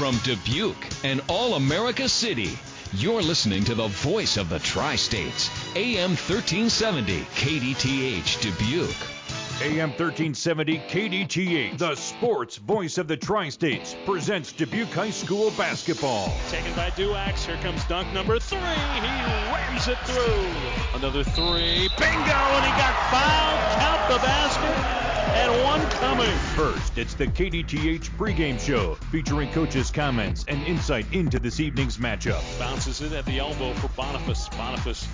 From Dubuque an All America City, you're listening to the voice of the tri states, AM 1370, KDTH Dubuque. AM 1370 KDTH, the sports voice of the Tri States, presents Dubuque High School basketball. Taken by Duax. Here comes dunk number three. He rams it through. Another three. Bingo! And he got fouled. Count the basket. And one coming. First, it's the KDTH pregame show featuring coaches' comments and insight into this evening's matchup. Bounces it at the elbow for Boniface. Boniface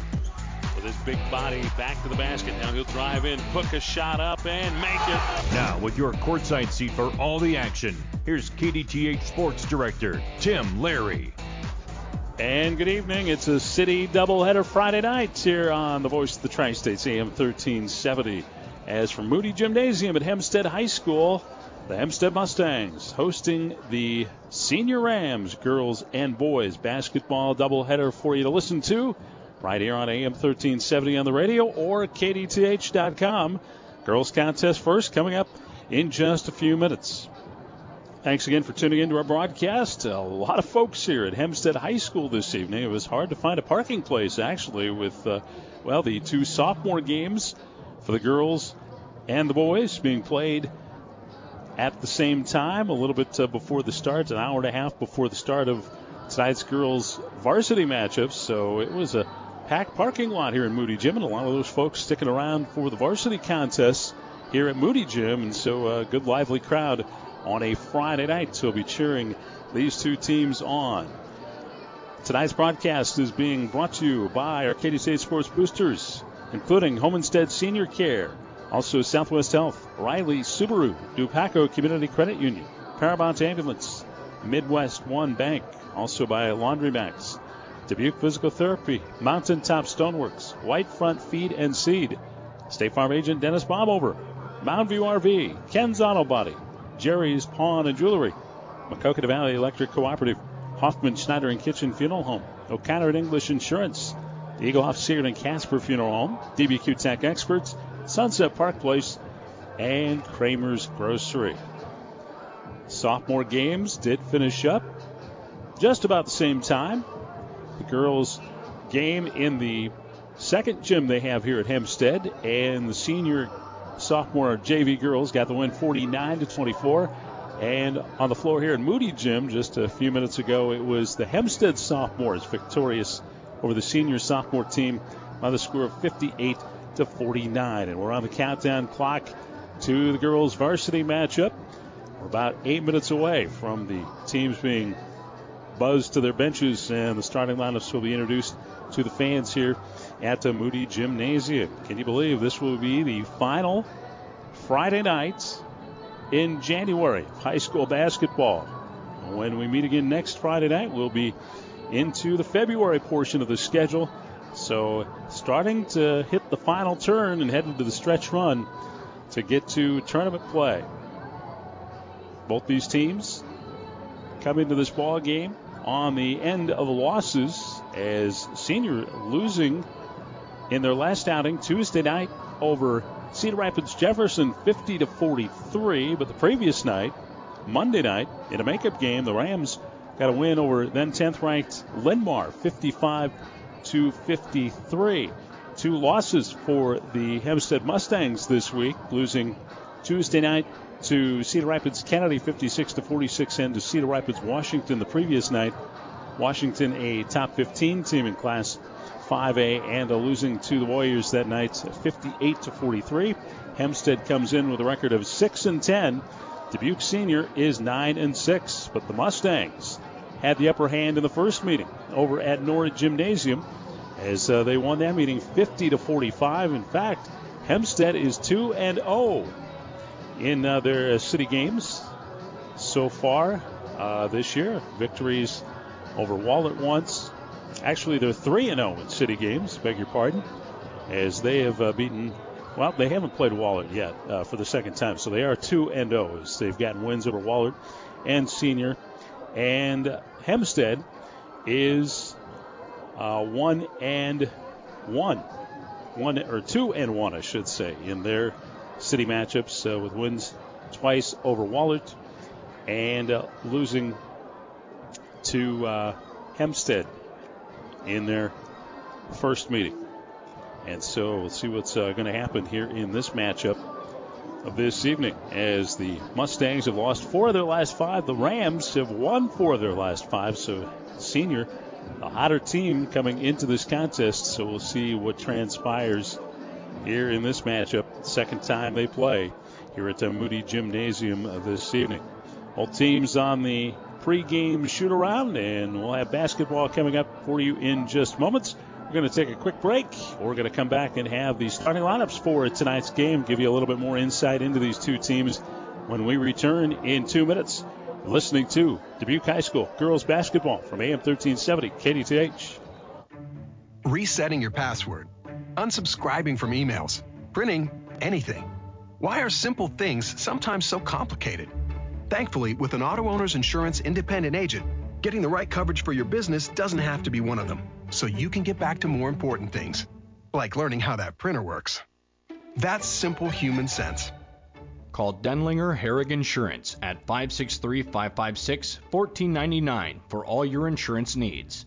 with his big body back to the basket. Now he'll drive in, hook a shot up, and make it. Now, with your courtside seat for all the action, here's KDTH Sports Director Tim Larry. And good evening. It's a city doubleheader Friday night here on the Voice of the Tri States, AM 1370. As from Moody Gymnasium at Hempstead High School, the Hempstead Mustangs hosting the Senior Rams girls and boys basketball doubleheader for you to listen to right here on AM 1370 on the radio or KDTH.com. Girls contest first coming up in just a few minutes. Thanks again for tuning in to our broadcast. A lot of folks here at Hempstead High School this evening. It was hard to find a parking place actually with, uh, well, the two sophomore games for the girls and the boys being played at the same time, a little bit uh, before the start, an hour and a half before the start of tonight's girls varsity matchups. So it was a packed parking lot here in Moody Gym, and a lot of those folks sticking around for the varsity contests here at Moody Gym. And so a good, lively crowd on a Friday night. So we'll be cheering these two teams on. Tonight's broadcast is being brought to you by Arcadia State Sports Boosters, including Home Instead Senior Care, also Southwest Health, Riley Subaru, Dupaco Community Credit Union, Paramount Ambulance, Midwest One Bank, also by Laundry Max, Dubuque Physical Therapy, Mountaintop Stoneworks, White Front Feed and Seed, State Farm Agent Dennis Bobover, Moundview RV, Ken's Auto Body, Jerry's Pawn and Jewelry, Maquoketa Valley Electric Cooperative, Hoffman Schneider and Kitchen Funeral Home, O'Connor and English Insurance, the Egelhof Siegert and Casper Funeral Home, DBQ Tech Experts, Sunset Park Place, and Kramer's Grocery. Sophomore games did finish up just about the same time. The girls' game in the second gym they have here at Hempstead, and the senior sophomore JV girls got the win 49 to 24. And on the floor here at Moody Gym just a few minutes ago, it was the Hempstead sophomores victorious over the senior sophomore team by the score of 58 to 49. And we're on the countdown clock to the girls' varsity matchup. We're about eight minutes away from the teams being buzzed to their benches, and the starting lineups will be introduced to the fans here at the Moody Gymnasium. Can you believe this will be the final Friday night in January of high school basketball? When we meet again next Friday night, we'll be into the February portion of the schedule. So, starting to hit the final turn and heading into the stretch run to get to tournament play. Both these teams come into this ball game on the end of losses as senior losing in their last outing Tuesday night over Cedar Rapids Jefferson 50 to 43, but the previous night, Monday night, in a makeup game, the Rams got a win over then 10th ranked Linn-Mar 55 to 53. Two losses for the Hempstead Mustangs this week, losing Tuesday night to Cedar Rapids Kennedy 56 to 46 and to Cedar Rapids Washington the previous night. Washington a top 15 team in class 5A and a losing to the Warriors that night 58 to 43. Hempstead comes in with a record of 6 and 10. Dubuque Senior is 9 and 6, but the Mustangs had the upper hand in the first meeting over at Norwood Gymnasium as uh, they won that meeting 50 to 45. In fact, Hempstead is 2 and 0 in uh, their city games so far uh, this year. Victories over Wahlert once. Actually, they're 3 and 0 in city games, beg your pardon, as they have beaten. Well, they haven't played Wahlert yet for the second time, so they are 2 and 0 as they've gotten wins over Wahlert and Senior. And Hempstead is uh, 1 and 1. One or two and one, I should say, in their city matchups uh, with wins twice over Wahlert and uh, losing to Hempstead in their first meeting. And so we'll see what's going to happen here in this matchup of this evening as the Mustangs have lost four of their last five. The Rams have won four of their last five. So senior, a hotter team coming into this contest. So we'll see what transpires here in this matchup. Second time they play here at the Moody Gymnasium this evening. All teams on the pregame shoot around, and we'll have basketball coming up for you in just moments. We're going to take a quick break. We're going to come back and have the starting lineups for tonight's game, give you a little bit more insight into these two teams when we return in two minutes. listening to Dubuque High School girls basketball from AM 1370 KDTH. Resetting your password, unsubscribing from emails, printing anything. Why are simple things sometimes so complicated? Thankfully, with an auto owner's insurance independent agent, getting the right coverage for your business doesn't have to be one of them so you can get back to more important things, like learning how that printer works. That's simple human sense. Call Denlinger Herrig Insurance at 563 556 1499 for all your insurance needs.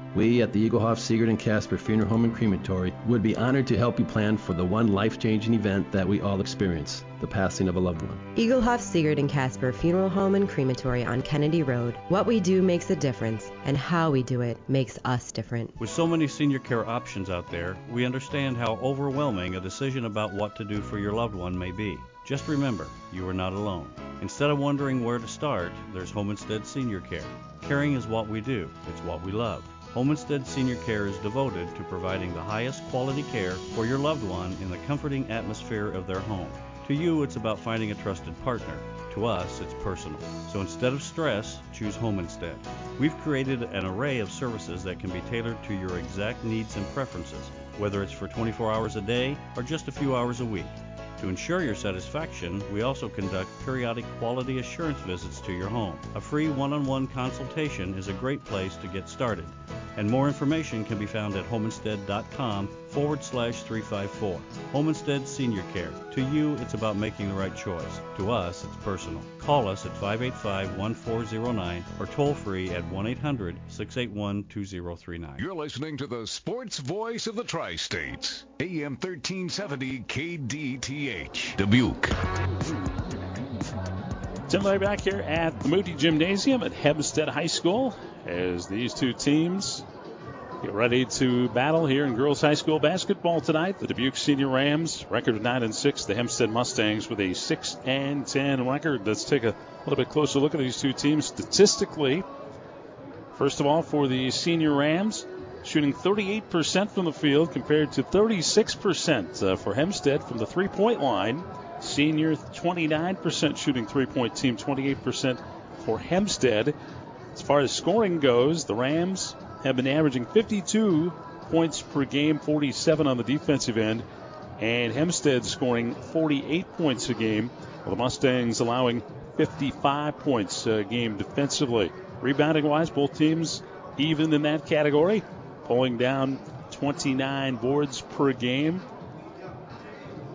We at the Egelhof, Siegert, and Casper Funeral Home and Crematory would be honored to help you plan for the one life-changing event that we all experience, the passing of a loved one. Egelhof, Siegert, and Casper Funeral Home and Crematory on Kennedy Road. What we do makes a difference, and how we do it makes us different. With so many senior care options out there, we understand how overwhelming a decision about what to do for your loved one may be. Just remember, you are not alone. Instead of wondering where to start, there's Home Instead Senior Care. Caring is what we do, it's what we love. Home Instead Senior Care is devoted to providing the highest quality care for your loved one in the comforting atmosphere of their home. To you, it's about finding a trusted partner. To us, it's personal. So instead of stress, choose home instead. We've created an array of services that can be tailored to your exact needs and preferences, whether it's for 24 hours a day or just a few hours a week. To ensure your satisfaction, we also conduct periodic quality assurance visits to your home. A free one on one consultation is a great place to get started, and more information can be found at homeinstead.com forward slash 354. Home Instead Senior Care. To you, it's about making the right choice. To us, it's personal. Call us at 585 1409 or toll free at 1 800 681 2039. You're listening to the sports voice of the Tri States, AM 1370 KDTH, Dubuque. Tim Lay back here at the Moody Gymnasium at Hempstead High School as these two teams get ready to battle here in girls high school basketball tonight. The Dubuque Senior Rams record of nine and six. The Hempstead Mustangs with a six and ten record. Let's take a little bit closer look at these two teams statistically. First of all, for the Senior Rams, shooting 38% from the field compared to 36% uh, for Hempstead from the three-point line. Senior 29% shooting three-point team, 28% for Hempstead. As far as scoring goes, the Rams have been averaging 52 points per game, 47 on the defensive end, and Hempstead scoring 48 points a game, while the Mustangs allowing 55 points a game defensively. Rebounding wise, both teams even in that category, pulling down 29 boards per game.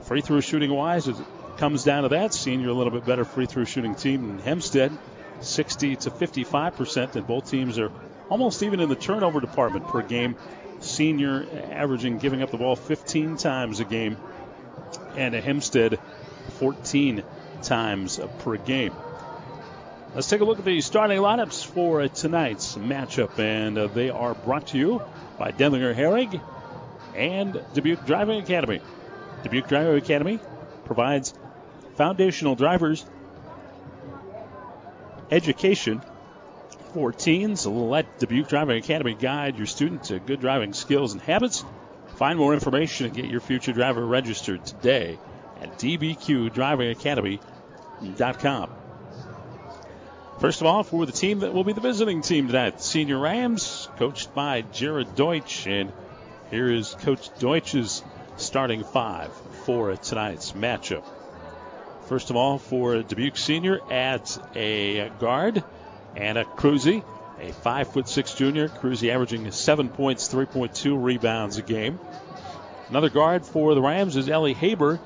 Free throw shooting wise, it comes down to that. Senior a little bit better free throw shooting team than Hempstead, 60 to 55 percent, and both teams are almost even in the turnover department per game. Senior averaging giving up the ball 15 times a game, and a Hempstead 14 times per game. Let's take a look at the starting lineups for tonight's matchup, and uh, they are brought to you by Denlinger Herrig and Dubuque Driving Academy. Dubuque Driving Academy provides foundational drivers education for teens. Let Dubuque Driving Academy guide your student to good driving skills and habits. Find more information and get your future driver registered today at dbqdrivingacademy.com. First of all, for the team that will be the visiting team tonight, Senior Rams, coached by Jared Deutsch. And here is Coach Deutsch's starting five for tonight's matchup. First of all, for Dubuque Senior at a guard, Anna Cruzy, a five foot six junior. Cruzy averaging seven points, 3.2 rebounds a game. Another guard for the Rams is Ellie Haber,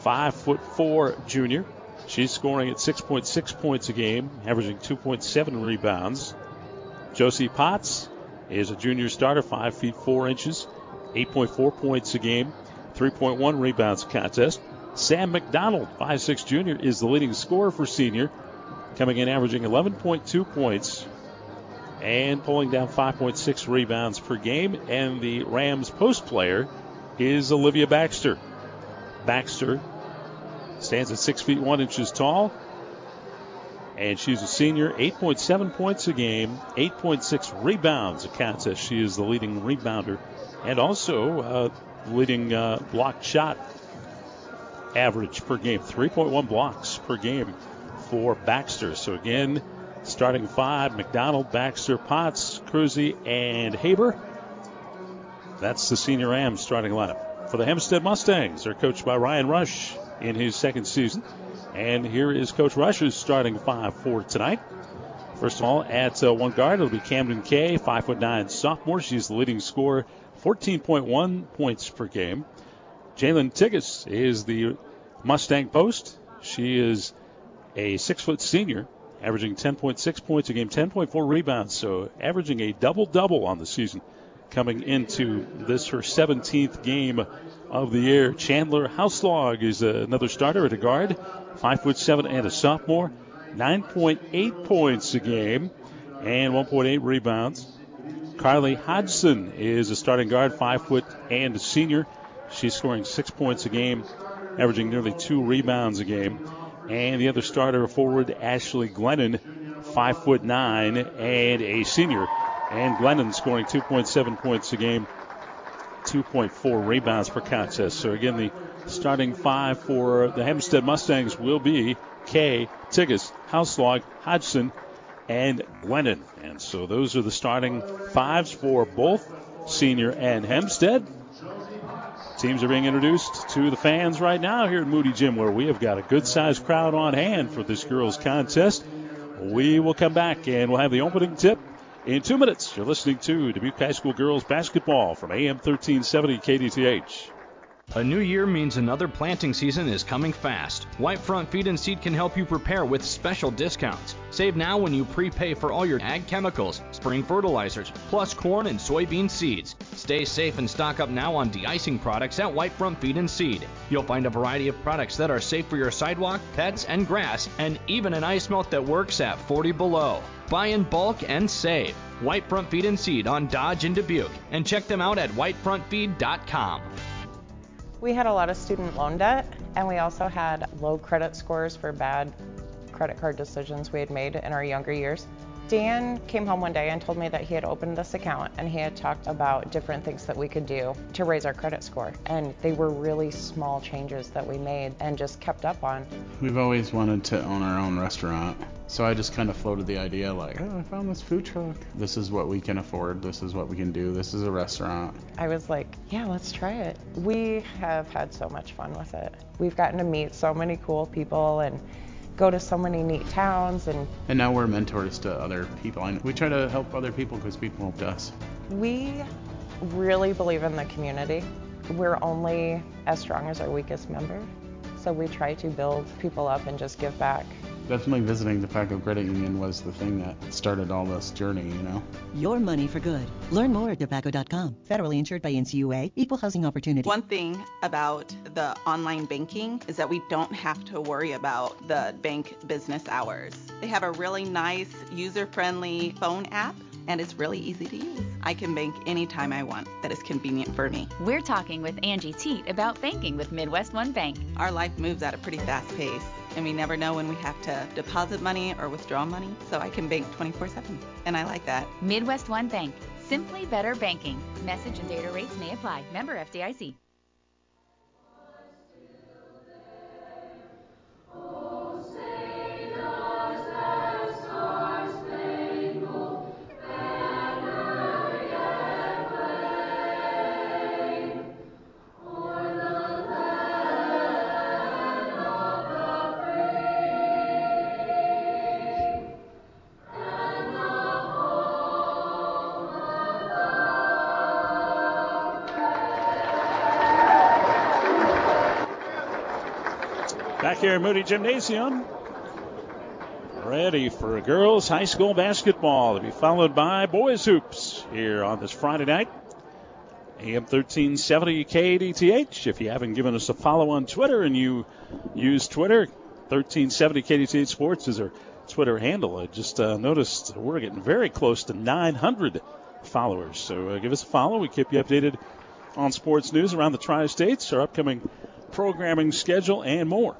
five foot four junior. She's scoring at 6.6 points a game, averaging 2.7 rebounds. Josie Potts is a junior starter, 5 feet 4 inches, 8.4 points a game, 3.1 rebounds contest. Sam McDonald, 5'6 junior, is the leading scorer for senior, coming in averaging 11.2 points and pulling down 5.6 rebounds per game. And the Rams post player is Olivia Baxter. Baxter stands at 6 feet 1 inches tall, and she's a senior. 8.7 points a game, 8.6 rebounds a contest. She is the leading rebounder and also uh, leading uh, block shot average per game, 3.1 blocks per game for Baxter. So again, starting five: McDonald, Baxter, Potts, Cruzy, and Haber. That's the senior Rams starting lineup for the Hempstead Mustangs. They're coached by Ryan Rush in his second season. And here is Coach Rush's starting five for tonight. First of all, at uh, one guard, it'll be Camden Kay, five foot nine sophomore. She's the leading scorer, 14.1 points per game. Jalen Tiggis is the Mustang post. She is a six foot senior, averaging 10.6 points a game, 10.4 rebounds, so averaging a double double on the season. Coming into this her 17th game of the year, Chandler Houselog is another starter at a guard, five foot seven and a sophomore, 9.8 points a game and 1.8 rebounds. Carly Hodgson is a starting guard, five foot and a senior. She's scoring six points a game, averaging nearly two rebounds a game. And the other starter forward, Ashley Glennon, five foot nine and a senior. And Glennon scoring 2.7 points a game, 2.4 rebounds per contest. So again, the starting five for the Hempstead Mustangs will be Kay, Tiggis, Houselog, Hodgson, and Glennon. And so those are the starting fives for both Senior and Hempstead. Teams are being introduced to the fans right now here at Moody Gym, where we have got a good sized crowd on hand for this girls' contest. We will come back and we'll have the opening tip in two minutes. You're listening to Dubuque High School girls basketball from AM 1370 KDTH. A new year means another planting season is coming fast. Whitefront Feed and Seed can help you prepare with special discounts. Save now when you prepay for all your ag chemicals, spring fertilizers, plus corn and soybean seeds. Stay safe and stock up now on de-icing products at Whitefront Feed and Seed. You'll find a variety of products that are safe for your sidewalk, pets, and grass, and even an ice melt that works at 40 below. Buy in bulk and save. Whitefront Feed and Seed on Dodge and Dubuque, and check them out at whitefrontfeed.com. We had a lot of student loan debt, and we also had low credit scores for bad credit card decisions we had made in our younger years. Dan came home one day and told me that he had opened this account and he had talked about different things that we could do to raise our credit score. And they were really small changes that we made and just kept up on. We've always wanted to own our own restaurant. So I just kind of floated the idea like, oh, I found this food truck. This is what we can afford. This is what we can do. This is a restaurant. I was like, yeah, let's try it. We have had so much fun with it. We've gotten to meet so many cool people and go to so many neat towns and and now we're mentors to other people and we try to help other people because people helped us we really believe in the community we're only as strong as our weakest member so we try to build people up and just give back Definitely visiting Dupaco Credit Union was the thing that started all this journey, you know. Your money for good. Learn more at dupaco.com. Federally insured by NCUA. Equal housing opportunity. One thing about the online banking is that we don't have to worry about the bank business hours. They have a really nice, user-friendly phone app and it's really easy to use. I can bank anytime I want that is convenient for me. We're talking with Angie Teat about banking with Midwest One Bank. Our life moves at a pretty fast pace, and we never know when we have to deposit money or withdraw money, so I can bank 24 7. And I like that. Midwest One Bank. Simply better banking. Message and data rates may apply. Member FDIC. Back here at Moody Gymnasium. Ready for girls high school basketball to be followed by boys hoops here on this Friday night. AM 1370 KDTH. If you haven't given us a follow on Twitter and you use Twitter, 1370 KDTH Sports is our Twitter handle. I just uh, noticed we're getting very close to 900 followers. So uh, give us a follow. We keep you updated on sports news around the tri states, our upcoming programming schedule, and more.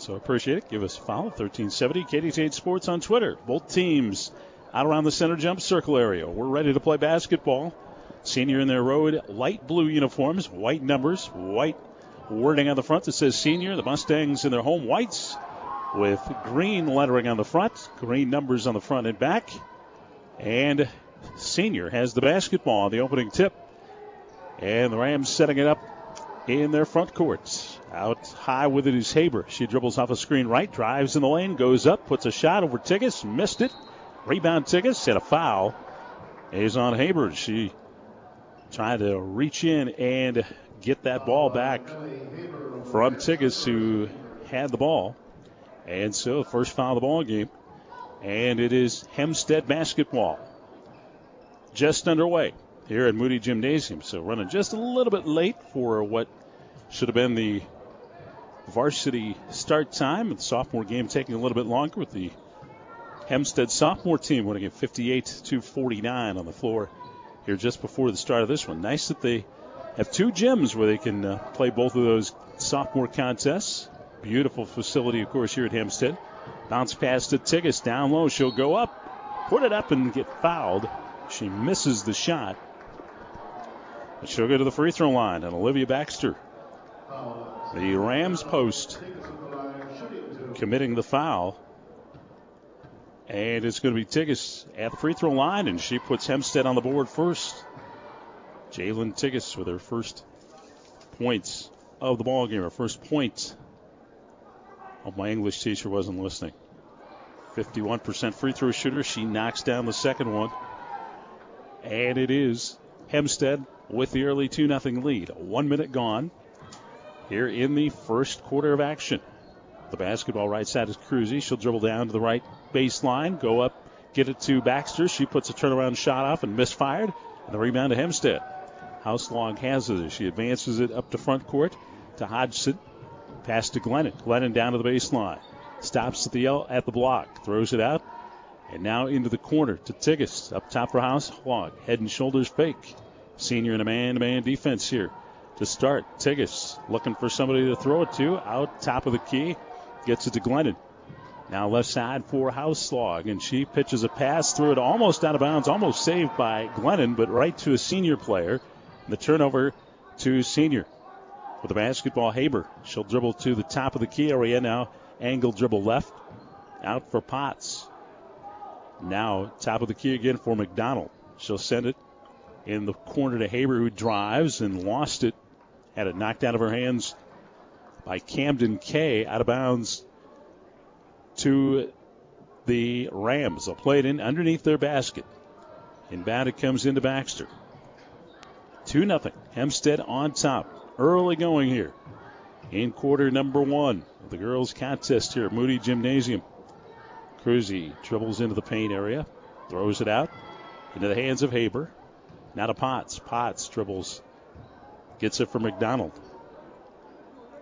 So appreciate it. Give us a follow. 1370 KDTH Sports on Twitter. Both teams out around the center jump circle area. We're ready to play basketball. Senior in their road light blue uniforms, white numbers, white wording on the front that says senior. The Mustangs in their home whites with green lettering on the front, green numbers on the front and back. And senior has the basketball on the opening tip. And the Rams setting it up in their front courts. Out high with it is Haber. She dribbles off a screen right, drives in the lane, goes up, puts a shot over Tigas, missed it. Rebound Tigas, and a foul is on Haber. She trying to reach in and get that ball back from Tigas, who had the ball. And so, first foul of the ball game. And it is Hempstead basketball. Just underway here at Moody Gymnasium. So, running just a little bit late for what should have been the varsity start time. The sophomore game taking a little bit longer with the Hempstead sophomore team winning it 58 to 49 on the floor here just before the start of this one. Nice that they have two gyms where they can uh, play both of those sophomore contests. Beautiful facility, of course, here at Hempstead. Bounce pass to Tigas down low. She'll go up, put it up, and get fouled. She misses the shot. She'll go to the free throw line, and Olivia Baxter, the Rams post, committing the foul. And it's going to be Tigas at the free throw line, and she puts Hempstead on the board first. Jalen Tigas with her first points of the ball game, her first point. Oh, my English teacher wasn't listening. 51% free throw shooter. She knocks down the second one. And it is Hempstead with the early 2 0 lead. One minute gone here in the first quarter of action. The basketball right side is Cruzy. She'll dribble down to the right baseline, go up, get it to Baxter. She puts a turnaround shot off and misfired. And the rebound to Hempstead. Houselog has it she advances it up to front court to Hodgson. Pass to Glennon. Glennon down to the baseline. Stops at the at the block. Throws it out. And now into the corner to Tigas. Up top for Houselog. Head and shoulders fake. Senior in a man-to-man defense here to start. Tigas looking for somebody to throw it to. Out top of the key. Gets it to Glennon. Now left side for House Houselog, and she pitches a pass through it almost out of bounds, almost saved by Glennon, but right to a senior player. The turnover to senior. With the basketball, Haber. She'll dribble to the top of the key area now. Angle dribble left. Out for Potts. Now top of the key again for McDonald. She'll send it in the corner to Haber, who drives and lost it. Had it knocked out of her hands by Camden Kay out of bounds to the Rams. They'll play it in underneath their basket. Inbound it comes into Baxter. 2 0. Hempstead on top. Early going here in quarter number one of the girls' contest here at Moody Gymnasium. Cruzy dribbles into the paint area, throws it out into the hands of Haber. Now to Potts. Potts dribbles, gets it for McDonald.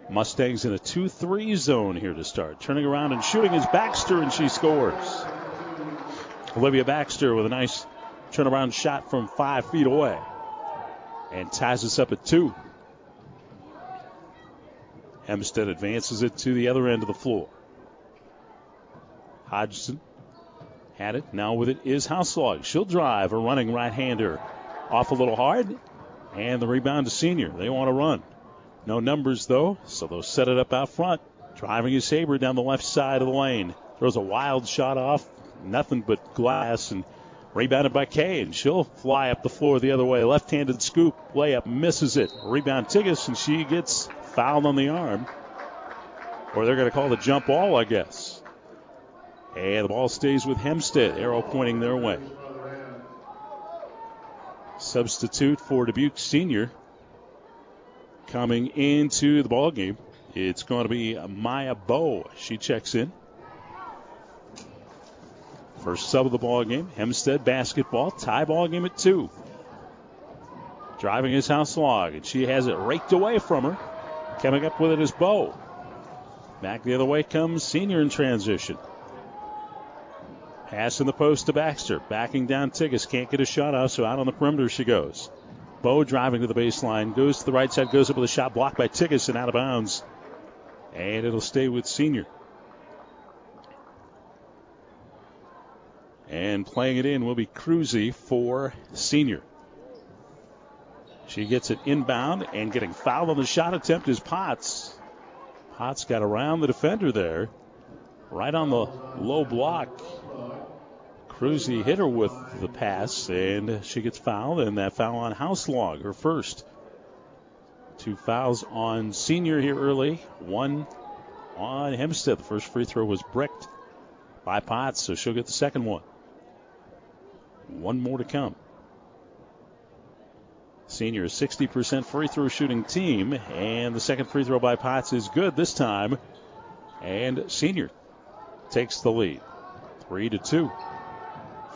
Mustangs in a 2 3 zone here to start. Turning around and shooting is Baxter, and she scores. Olivia Baxter with a nice turnaround shot from five feet away and ties us up at two. Hempstead advances it to the other end of the floor. Hodgson had it. Now with it is Houselog. She'll drive a running right hander off a little hard. And the rebound to senior. They want to run. No numbers though, so they'll set it up out front. Driving is Haber down the left side of the lane. Throws a wild shot off. Nothing but glass and rebounded by Kay, and she'll fly up the floor the other way. Left-handed scoop, layup, misses it. Rebound Tigas, and she gets fouled on the arm. Or they're going to call the jump ball, I guess. And the ball stays with Hempstead. Arrow pointing their way. Substitute for Dubuque Senior coming into the ball game It's going to be Maya Bow. She checks in. First sub of the ball game. Hempstead basketball. Tie ball game at two. Driving is Houselog, and she has it raked away from her. Coming up with it is Bow. Back the other way comes Senior in transition. Pass in the post to Baxter. Backing down Tigas. Can't get a shot off, so out on the perimeter she goes. Bo driving to the baseline. Goes to the right side. Goes up with a shot blocked by Tigas and out of bounds. And it'll stay with Senior. And playing it in will be Cruzy for Senior. She gets it inbound and getting fouled on the shot attempt is Potts. Potts got around the defender there. Right on the low block. Cruzy hit her with the pass, and she gets fouled, and that foul on Houselog, her first. Two fouls on senior here early, one on Hempstead. The first free throw was bricked by Potts, so she'll get the second one. One more to come. Senior, 60% free throw shooting team, and the second free throw by Potts is good this time. And Senior takes the lead. Three to two.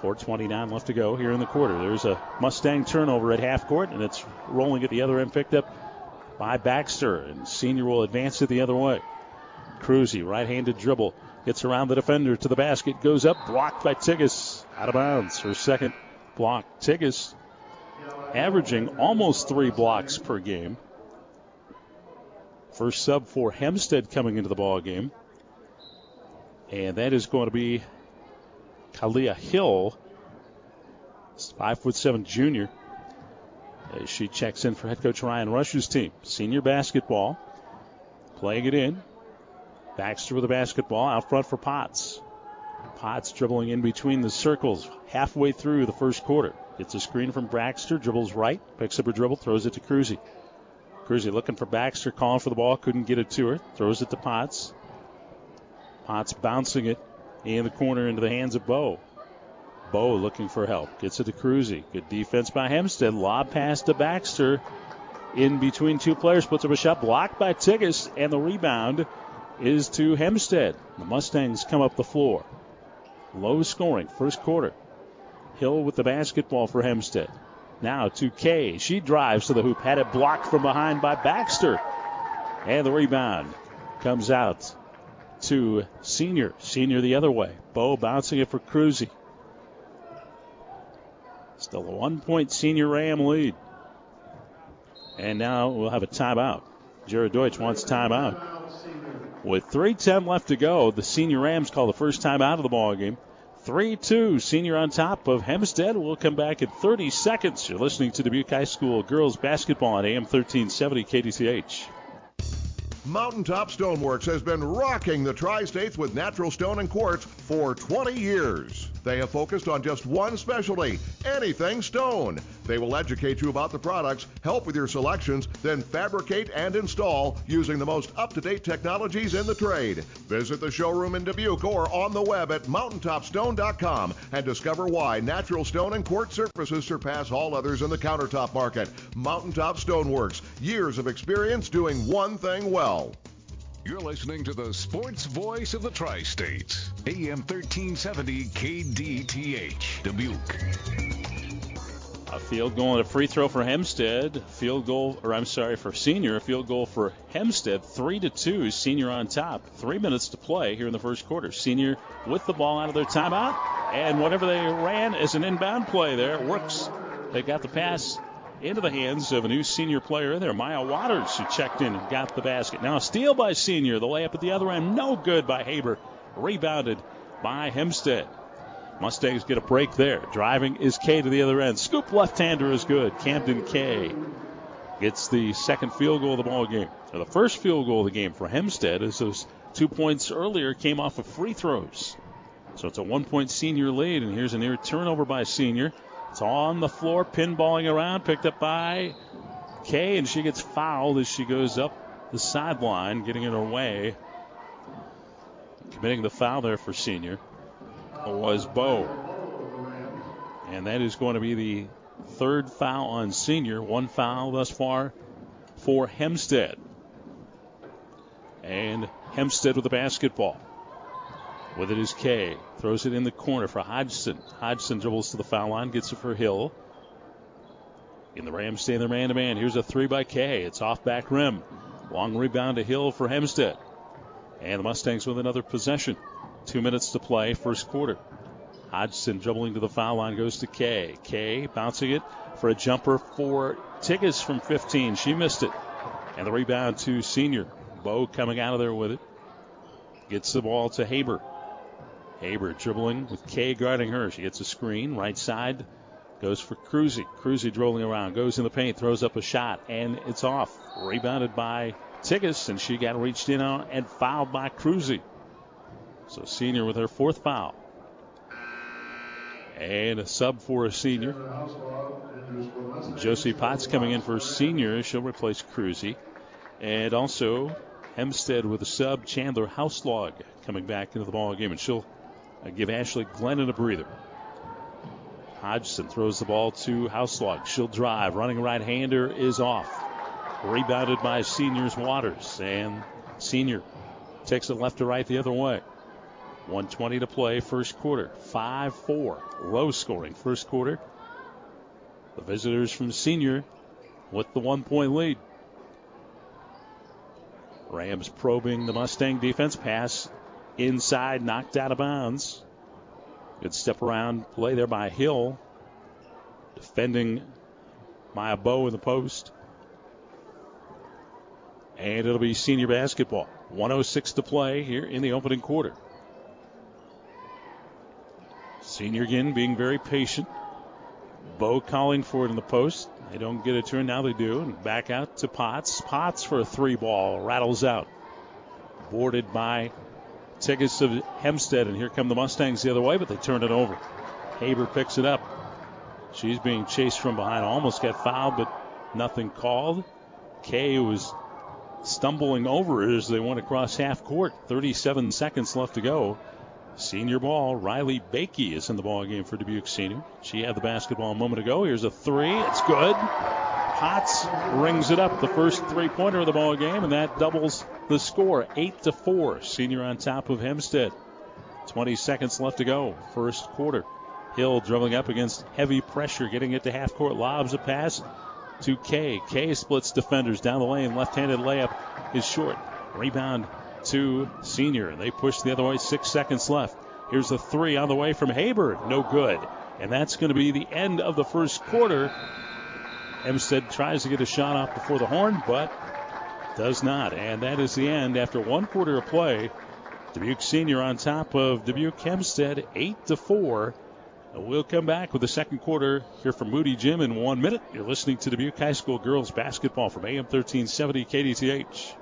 4.29 left to go here in the quarter. There's a Mustang turnover at half court, and it's rolling at the other end, picked up by Baxter, and Senior will advance it the other way. Cruzy, right handed dribble, gets around the defender to the basket, goes up, blocked by Tigas, out of bounds. Her second block. Tigas averaging almost three blocks per game. First sub for Hempstead coming into the ball game. And that is going to be Kalia Hill, five foot seven junior. As she checks in for head coach Ryan Rush's team. Senior basketball. Playing it in. Baxter with the basketball out front for Potts. Potts dribbling in between the circles halfway through the first quarter. Gets a screen from Baxter, dribbles right, picks up her dribble, throws it to Cruzy. Cruzy looking for Baxter, calling for the ball, couldn't get it to her, throws it to Potts. Potts bouncing it in the corner into the hands of Bow. Bow looking for help, gets it to Cruzy. Good defense by Hempstead, lob pass to Baxter. In between two players, puts up a shot blocked by Tigas, and the rebound is to Hempstead. The Mustangs come up the floor. Low scoring, first quarter. Hill with the basketball for Hempstead. Now to Kay. She drives to the hoop. Had it blocked from behind by Baxter. And the rebound comes out to Senior. Senior the other way. Bo bouncing it for Cruzy. Still a one point Senior Ram lead. And now we'll have a timeout. Jared Deutsch wants timeout. With 3.10 left to go, the Senior Rams call the first time out of the ball game. 3 2, senior on top of Hempstead. We'll come back in 30 seconds. You're listening to Dubuque High School girls basketball on AM 1370 KDTH. Mountaintop Stoneworks has been rocking the tri states with natural stone and quartz for 20 years. They have focused on just one specialty anything stone. They will educate you about the products, help with your selections, then fabricate and install using the most up to date technologies in the trade. Visit the showroom in Dubuque or on the web at mountaintopstone.com and discover why natural stone and quartz surfaces surpass all others in the countertop market. Mountaintop Stoneworks, years of experience doing one thing well. You're listening to the sports voice of the tri states, AM 1370 KDTH, Dubuque. A field goal and a free throw for Hempstead. Field goal, or I'm sorry, for Senior. A field goal for Hempstead. Three to two. Senior on top. Three minutes to play here in the first quarter. Senior with the ball out of their timeout, and whatever they ran as an inbound play there works. They got the pass into the hands of a new senior player there, Maya Waters, who checked in and got the basket. Now a steal by senior. The layup at the other end, no good by Haber. Rebounded by Hempstead. Mustangs get a break there. Driving is Kay to the other end. Scoop left-hander is good. Camden Kay gets the second field goal of the ball game. The first field goal of the game for Hempstead as those two points earlier came off of free throws. So it's a one-point senior lead, and here's a near turnover by senior. It's on the floor, pinballing around, picked up by Kay, and she gets fouled as she goes up the sideline, getting in her way. Committing the foul there for senior was Bo. And that is going to be the third foul on senior. One foul thus far for Hempstead. And Hempstead with the basketball. With it is Kay. Throws it in the corner for Hodgson. Hodgson dribbles to the foul line, gets it for Hill. In the Rams stay their man to man. Here's a three by Kay. It's off back rim. Long rebound to Hill for Hempstead. And the Mustangs with another possession. Two minutes to play, first quarter. Hodgson dribbling to the foul line goes to Kay. Kay bouncing it for a jumper for Tigas from 15. She missed it. And the rebound to senior. Bo coming out of there with it. Gets the ball to Haber. Haber dribbling with Kay guarding her. She gets a screen. Right side goes for Cruzy. Cruzy dribbling around. Goes in the paint. Throws up a shot. And it's off. Rebounded by Tigas. And she got reached in on and fouled by Cruzy. So senior with her fourth foul. And a sub for a senior. Josie Potts coming in for senior. She'll replace Cruzy. And also Hempstead with a sub. Chandler Houselog coming back into the ball game. And she'll uh, give Ashley Glennon a breather. Hodgson throws the ball to Houselog. She'll drive. Running right hander is off. Rebounded by seniors Waters. And senior takes it left to right the other way. 120 to play, first quarter. 5 4. Low scoring first quarter. The visitors from senior with the one point lead. Rams probing the Mustang defense. Pass inside, knocked out of bounds. Good step around play there by Hill. Defending Maya Bow in the post. And it'll be senior basketball. 106 to play here in the opening quarter. Senior again being very patient. Bow calling for it in the post. They don't get a turn. Now they do. And back out to Potts. Potts for a three ball. Rattles out. Boarded by Tigas of Hempstead. And here come the Mustangs the other way, but they turn it over. Haber picks it up. She's being chased from behind. Almost got fouled, but nothing called. Kay was stumbling over as they went across half court. 37 seconds left to go. Senior ball. Riley Bakey is in the ball game for Dubuque Senior. She had the basketball a moment ago. Here's a three. It's good. Potts rings it up, the first three-pointer of the ball game, and that doubles the score, eight to four. Senior on top of Hempstead. 20 seconds left to go, first quarter. Hill dribbling up against heavy pressure, getting it to half court, lobs a pass to Kay. Kay splits defenders down the lane. Left-handed layup is short. Rebound to Senior. And they push the other way. Six seconds left. Here's a three on the way from Haber. No good. And that's going to be the end of the first quarter. Hempstead tries to get a shot off before the horn, but does not. And that is the end after one quarter of play. Dubuque Senior on top of Dubuque Hempstead, 8 to 4. We'll come back with the second quarter here from Moody Gym in one minute. You're listening to Dubuque High School girls basketball from AM 1370 KDTH.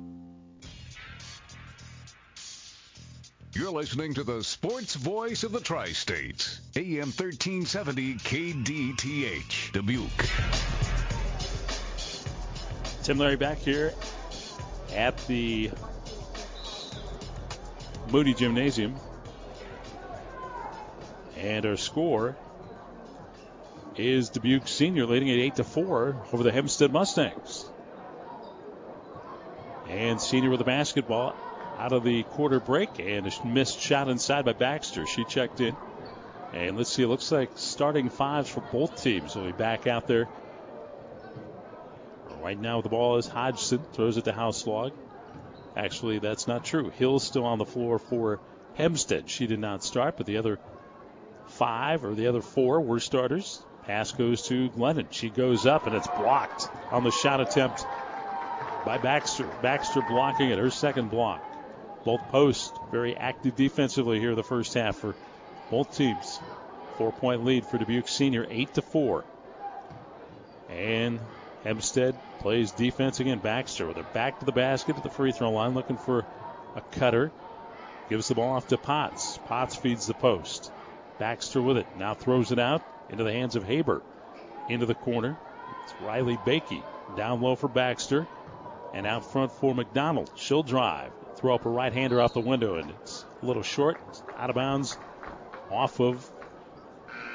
You're listening to the sports voice of the Tri States, AM 1370 KDTH, Dubuque. Tim Larry back here at the Moody Gymnasium. And our score is Dubuque Senior leading at 8 to 4 over the Hempstead Mustangs. And Senior with the basketball out of the quarter break and a missed shot inside by Baxter. She checked in. And let's see, it looks like starting fives for both teams will be back out there. Right now the ball is Hodgson, throws it to Houselog. Actually, that's not true. Hill's still on the floor for Hempstead. She did not start, but the other five or the other four were starters. Pass goes to Glennon. She goes up and it's blocked on the shot attempt by Baxter. Baxter blocking it, her second block. Both posts very active defensively here the first half for both teams. Four point lead for Dubuque Senior, eight to four. And Hempstead plays defense again. Baxter with her back to the basket at the free throw line, looking for a cutter. Gives the ball off to Potts. Potts feeds the post. Baxter with it. Now throws it out into the hands of Haber. Into the corner. It's Riley Bakey. Down low for Baxter. And out front for McDonald. She'll drive. Throw up a right hander off the window. And it's a little short. Out of bounds off of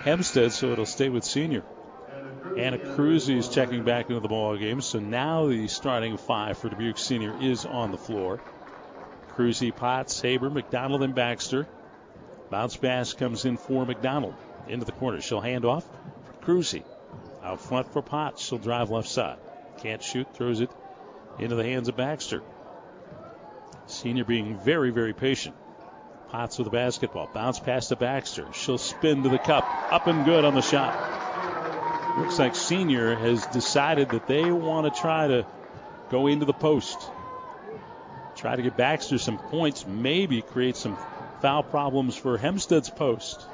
Hempstead, so it'll stay with senior. Anna Cruz is checking back into the ball game. So now the starting five for Dubuque Senior is on the floor. Cruzy, Potts, Haber, McDonald, and Baxter. Bounce pass comes in for McDonald. Into the corner. She'll hand off for Cruzy. Out front for Potts. She'll drive left side. Can't shoot. Throws it into the hands of Baxter. Senior being very, very patient. Potts with the basketball. Bounce pass to Baxter. She'll spin to the cup. Up and good on the shot. Looks like Senior has decided that they want to try to go into the post. Try to get Baxter some points, maybe create some foul problems for Hempstead's post.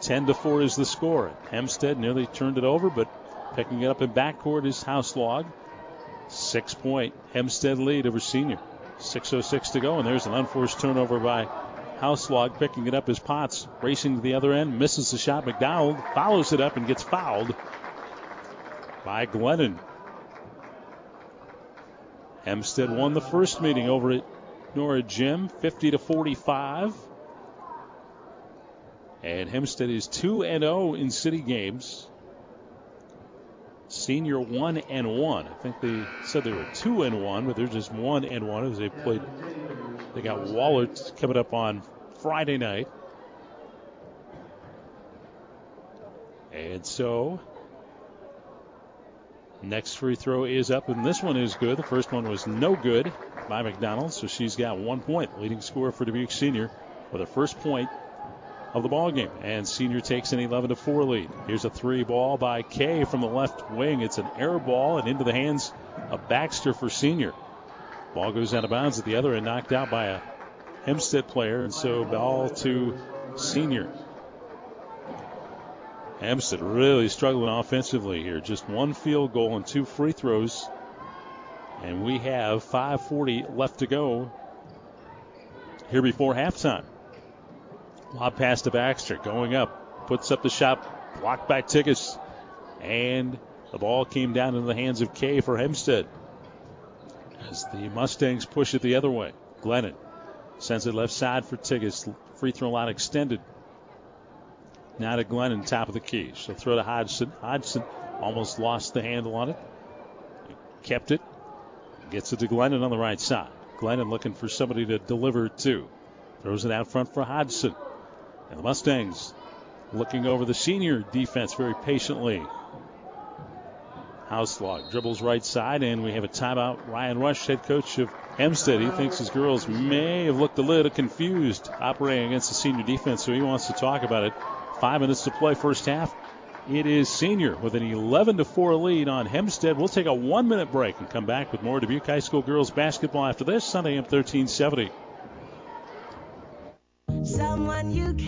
10 to 4 is the score. Hempstead nearly turned it over, but picking it up in backcourt is Houselog. Six point Hempstead lead over Senior. 6.06 to go, and there's an unforced turnover by Houselog. Picking it up is Potts, racing to the other end, misses the shot. McDonald follows it up and gets fouled by Glennon. Hempstead won the first meeting over at Nora Gym, 50 to 45. And Hempstead is 2 and 0 in city games. Senior 1 and 1. I think they said they were 2 and 1, but they're just 1 and 1 as they played. They got Wahlert coming up on Friday night. And so Next free throw is up, and this one is good. The first one was no good by McDonald, so she's got one point. Leading scorer for Dubuque Senior with her first point of the ball game, and Senior takes an 11 to 4 lead. Here's a three ball by Kay from the left wing. It's an air ball and into the hands of Baxter for Senior. Ball goes out of bounds at the other end, knocked out by a Hempstead player, and so ball to Senior. Hempstead really struggling offensively here. Just one field goal and two free throws. And we have 5.40 left to go here before halftime. Lob pass to Baxter. Going up. Puts up the shot. Blocked by Tigas. And the ball came down into the hands of Kay for Hempstead. As the Mustangs push it the other way. Glennon sends it left side for Tigas. Free throw line extended. Now to Glennon, top of the key. She'll throw to Hodgson. Hodgson almost lost the handle on it. Kept it. Gets it to Glennon on the right side. Glennon looking for somebody to deliver to. Throws it out front for Hodgson. And the Mustangs looking over the senior defense very patiently. Houselog dribbles right side, and we have a timeout. Ryan Rush, head coach of Hempstead, he thinks his girls may have looked a little confused operating against the senior defense, so he wants to talk about it. Five minutes to play, first half. It is senior with an 11 to 4 lead on Hempstead. We'll take a one minute break and come back with more Dubuque High School girls basketball after this Sunday AM 1370. Someone you can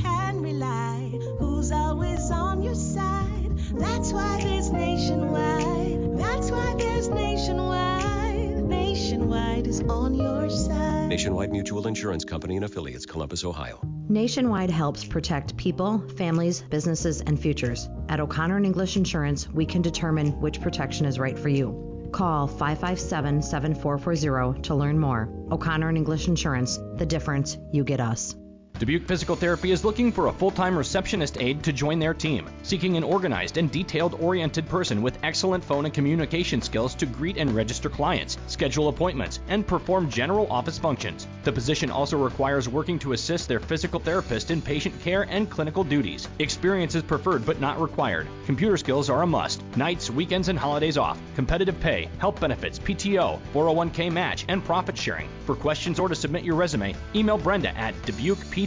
Nationwide Mutual Insurance Company and affiliates, Columbus, Ohio. Nationwide helps protect people, families, businesses, and futures. At O'Connor and English Insurance, we can determine which protection is right for you. Call 557 7440 to learn more. O'Connor and English Insurance, the difference you get us. Dubuque Physical Therapy is looking for a full time receptionist aide to join their team, seeking an organized and detailed oriented person with excellent phone and communication skills to greet and register clients, schedule appointments, and perform general office functions. The position also requires working to assist their physical therapist in patient care and clinical duties. Experience is preferred but not required. Computer skills are a must. Nights, weekends, and holidays off. Competitive pay, health benefits, PTO, 401k match, and profit sharing. For questions or to submit your resume, email Brenda at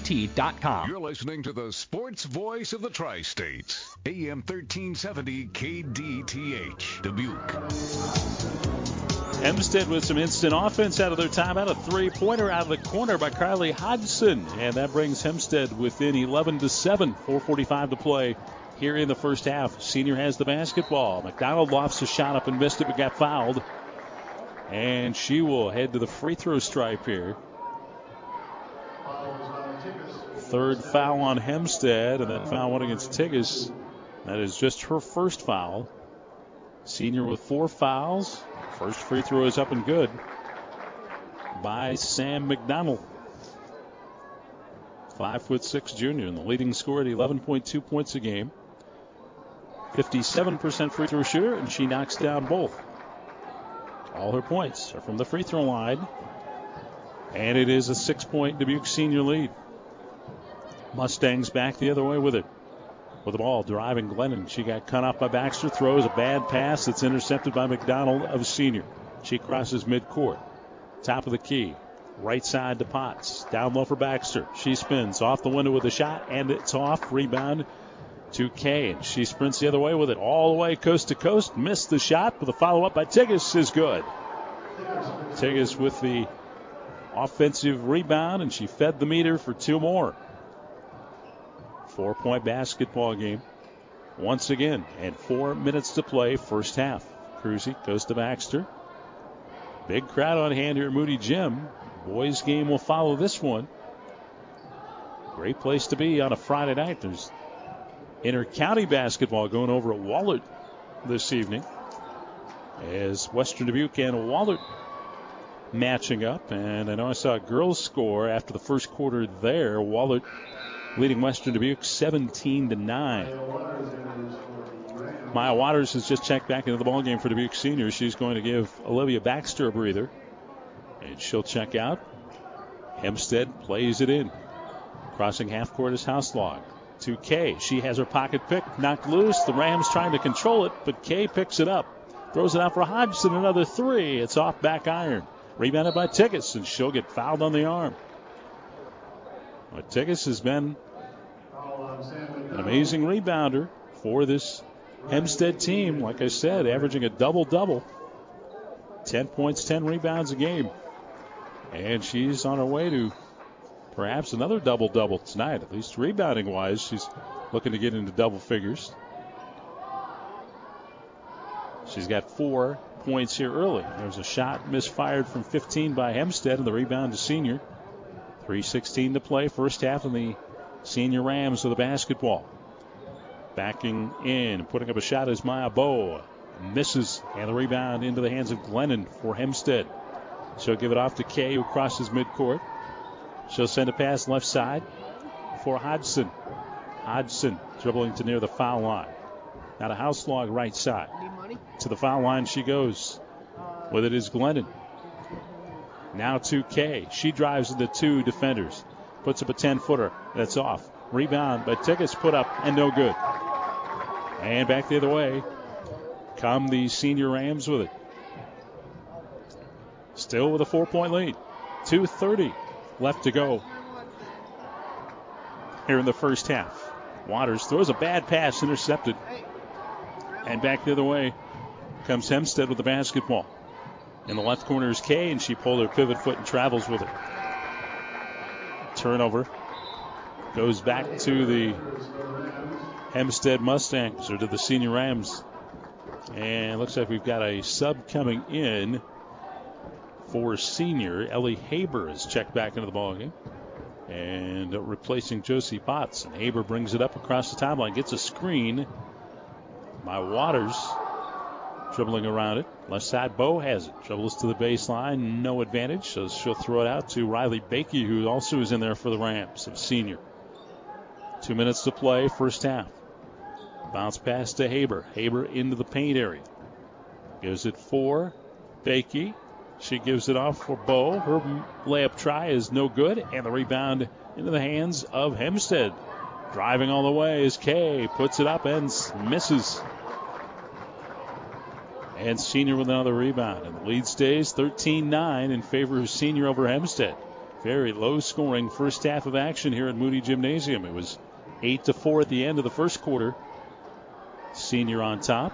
dubuquept.com. You're listening to the sports voice of the Tri-States, AM 1370 KDTH, Dubuque. Hempstead with some instant offense out of their timeout. A three-pointer out of the corner by Carly Hodgson, and that brings Hempstead within 11 to 7. 4:45 to play here in the first half. Senior has the basketball. McDonald lofts a shot up and missed it, but got fouled, and she will head to the free throw stripe here. Third foul on Hempstead, and that foul went against Tigas. That is just her first foul. Senior with four fouls. First free throw is up and good by Sam McDonald. Five foot six junior and the leading scorer at 11.2 points a game. 57% free throw shooter, and she knocks down both. All her points are from the free throw line. And it is a six point Dubuque senior lead. Mustangs back the other way with it. With the ball driving Glennon. She got cut off by Baxter. Throws a bad pass that's intercepted by McDonald of senior. She crosses midcourt. Top of the key. Right side to Potts. Down low for Baxter. She spins off the window with a shot, and it's off. Rebound to Kay. And she sprints the other way with it all the way coast to coast. Missed the shot, but the follow up by Tigas is good. Tigas with the offensive rebound, and she fed the meter for two more. Four point basketball game once again, and four minutes to play, first half. Cruzy goes to Baxter. Big crowd on hand here at Moody Gym. Boys game will follow this one. Great place to be on a Friday night. There's inter-county basketball going over at Wahlert this evening. As Western Dubuque and Wahlert matching up. And I know I saw a girls score after the first quarter there. Wahlert leading Western Dubuque 17 to 9. Maya Waters has just checked back into the ballgame for Dubuque Senior. She's going to give Olivia Baxter a breather. And she'll check out. Hempstead plays it in. Crossing half court is Houselog. To Kay. She has her pocket pick knocked loose. The Rams trying to control it, but Kay picks it up. Throws it out for Hodgson. Another three. It's off back iron. Rebounded by Tigas, and she'll get fouled on the arm. Tigas has been an amazing rebounder for this Hempstead team. Like I said, averaging a double double 10 points, 10 rebounds a game. And she's on her way to perhaps another double double tonight, at least rebounding wise. She's looking to get into double figures. She's got four points here early. There's a shot misfired from 15 by Hempstead, and the rebound to senior. 3.16 to play, first half, and the senior Rams with the basketball. Backing in, putting up a shot is Maya Bow. Misses, and the rebound into the hands of Glennon for Hempstead. She'll give it off to Kay, who crosses midcourt. She'll send a pass left side for Hodgson. Hodgson dribbling to near the foul line. Now to Houselog right side. To the foul line she goes. With it is Glennon. Now to Kay. She drives into two defenders. Puts up a 10 footer. That's off. Rebound, but Tigas put up and no good. And back the other way come the senior Rams with it. Still with a four point lead. 2.30 left to go here in the first half. Waters throws a bad pass, intercepted. And back the other way comes Hempstead with the basketball. In the left corner is Kay, and she pulled her pivot foot and travels with it. Turnover goes back to the Hempstead Mustangs or to the senior Rams. And looks like we've got a sub coming in for senior. Ellie Haber is checked back into the ballgame. And replacing Josie Potts. And Haber brings it up across the timeline, gets a screen by Waters. Dribbling around it. Left side, Bo has it. Dribbles to the baseline, no advantage, so she'll throw it out to Riley Bakey, who also is in there for the Rams, a senior. Two minutes to play, first half. Bounce pass to Haber. Haber into the paint area. Gives it for Bakey. She gives it off for Bo. Her layup try is no good, and the rebound into the hands of Hempstead. Driving all the way is Kay. Puts it up and misses. And Senior with another rebound. And the lead stays 13 9 in favor of Senior over Hempstead. Very low scoring first half of action here at Moody Gymnasium. It was 8 to 4 at the end of the first quarter. Senior on top.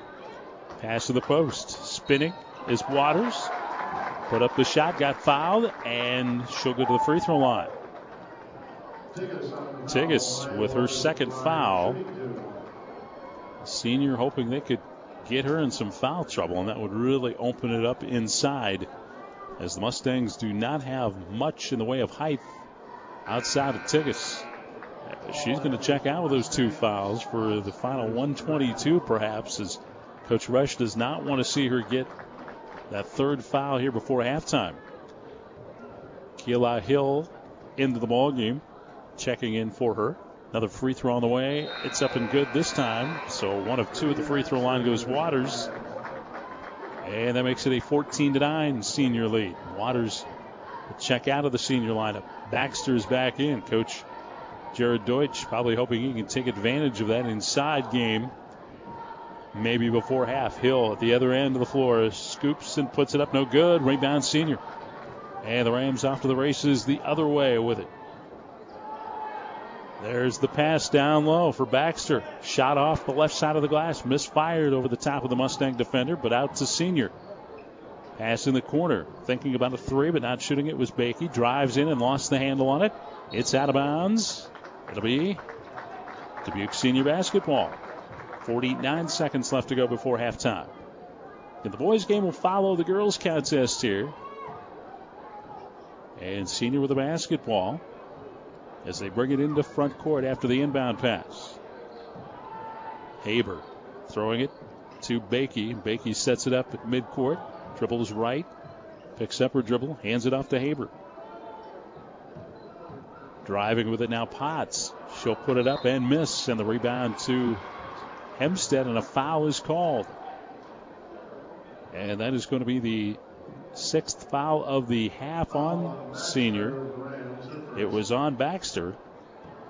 Pass to the post. Spinning is Waters. Put up the shot, got fouled, and she'll go to the free throw line. Tigas with her second foul. Senior hoping they could get her in some foul trouble, and that would really open it up inside as the Mustangs do not have much in the way of height outside of Tigas. She's going to check out with those two fouls for the final 122, perhaps, as Coach Rush does not want to see her get that third foul here before halftime. Keila Hill into the ball game, checking in for her. Another free throw on the way. It's up and good this time. So one of two at the free throw line goes Waters. And that makes it a 14 to 9 senior lead. Waters will check out of the senior lineup. Baxter's back in. Coach Jared Deutsch probably hoping he can take advantage of that inside game. Maybe before half. Hill at the other end of the floor scoops and puts it up. No good. Rebound senior. And the Rams off to the races the other way with it. There's the pass down low for Baxter. Shot off the left side of the glass. Misfired over the top of the Mustang defender, but out to senior. Pass in the corner. Thinking about a three, but not shooting it was Bakey. Drives in and lost the handle on it. It's out of bounds. It'll be Dubuque senior basketball. 49 seconds left to go before halftime. And the boys' game will follow the girls' contest here. And senior with the basketball as they bring it into front court after the inbound pass. Haber throwing it to Bakey. Bakey sets it up at midcourt, dribbles right, picks up her dribble, hands it off to Haber. Driving with it now, Potts. She'll put it up and miss, and the rebound to Hempstead, and a foul is called. And that is going to be the sixth foul of the half on senior. It was on Baxter.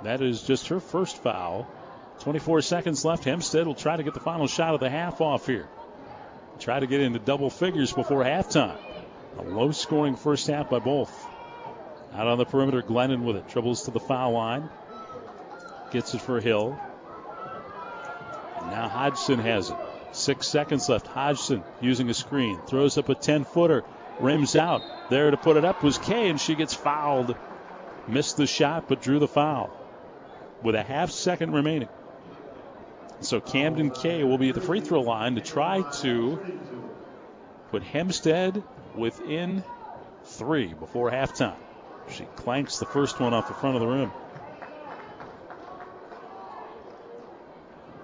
That is just her first foul. 24 seconds left. Hempstead will try to get the final shot of the half off here. Try to get into double figures before halftime. A low scoring first half by both. Out on the perimeter, Glennon with it. Dribbles to the foul line. Gets it for Hill. And now Hodgson has it. Six seconds left. Hodgson using a screen. Throws up a 10 footer. Rims out. There to put it up was Kay, and she gets fouled. Missed the shot, but drew the foul with a half second remaining. So Camden Kay will be at the free throw line to try to put Hempstead within three before halftime. She clanks the first one off the front of the rim.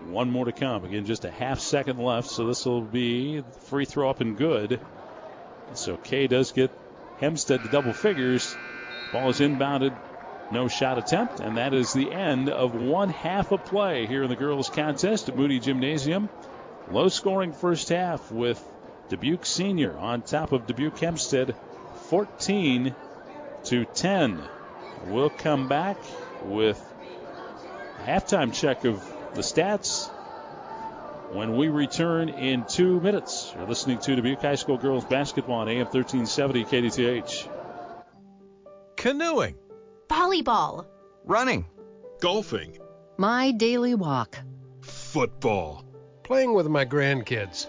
One more to come. Again, just a half second left, so this will be free throw up and good. So Kay does get Hempstead to double figures. Ball is inbounded. No shot attempt, and that is the end of one half of play here in the girls' contest at Moody Gymnasium. Low scoring first half with Dubuque Senior on top of Dubuque Hempstead 14 to 10. We'll come back with a halftime check of the stats when we return in two minutes. You're listening to Dubuque High School girls basketball on AM 1370 KDTH. Canoeing, volleyball, running, golfing, my daily walk, football, playing with my grandkids.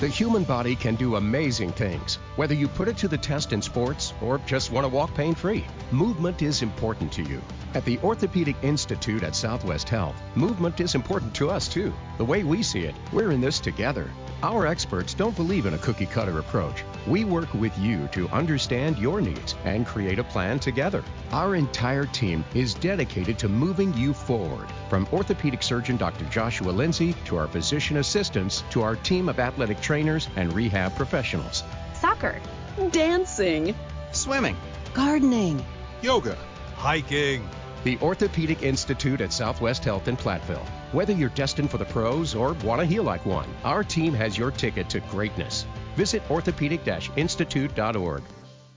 The human body can do amazing things, whether you put it to the test in sports or just want to walk pain free. Movement is important to you. At the Orthopedic Institute at Southwest Health, movement is important to us too. The way we see it, we're in this together. Our experts don't believe in a cookie cutter approach. We work with you to understand your needs and create a plan together. Our entire team is dedicated to moving you forward. From orthopedic surgeon Dr. Joshua Lindsay to our physician assistants to our team of athletic trainers and rehab professionals. Soccer, dancing, swimming, gardening, yoga, hiking. The Orthopedic Institute at Southwest Health in Platteville. Whether you're destined for the pros or want to heal like one, our team has your ticket to greatness. Visit orthopedic-institute.org.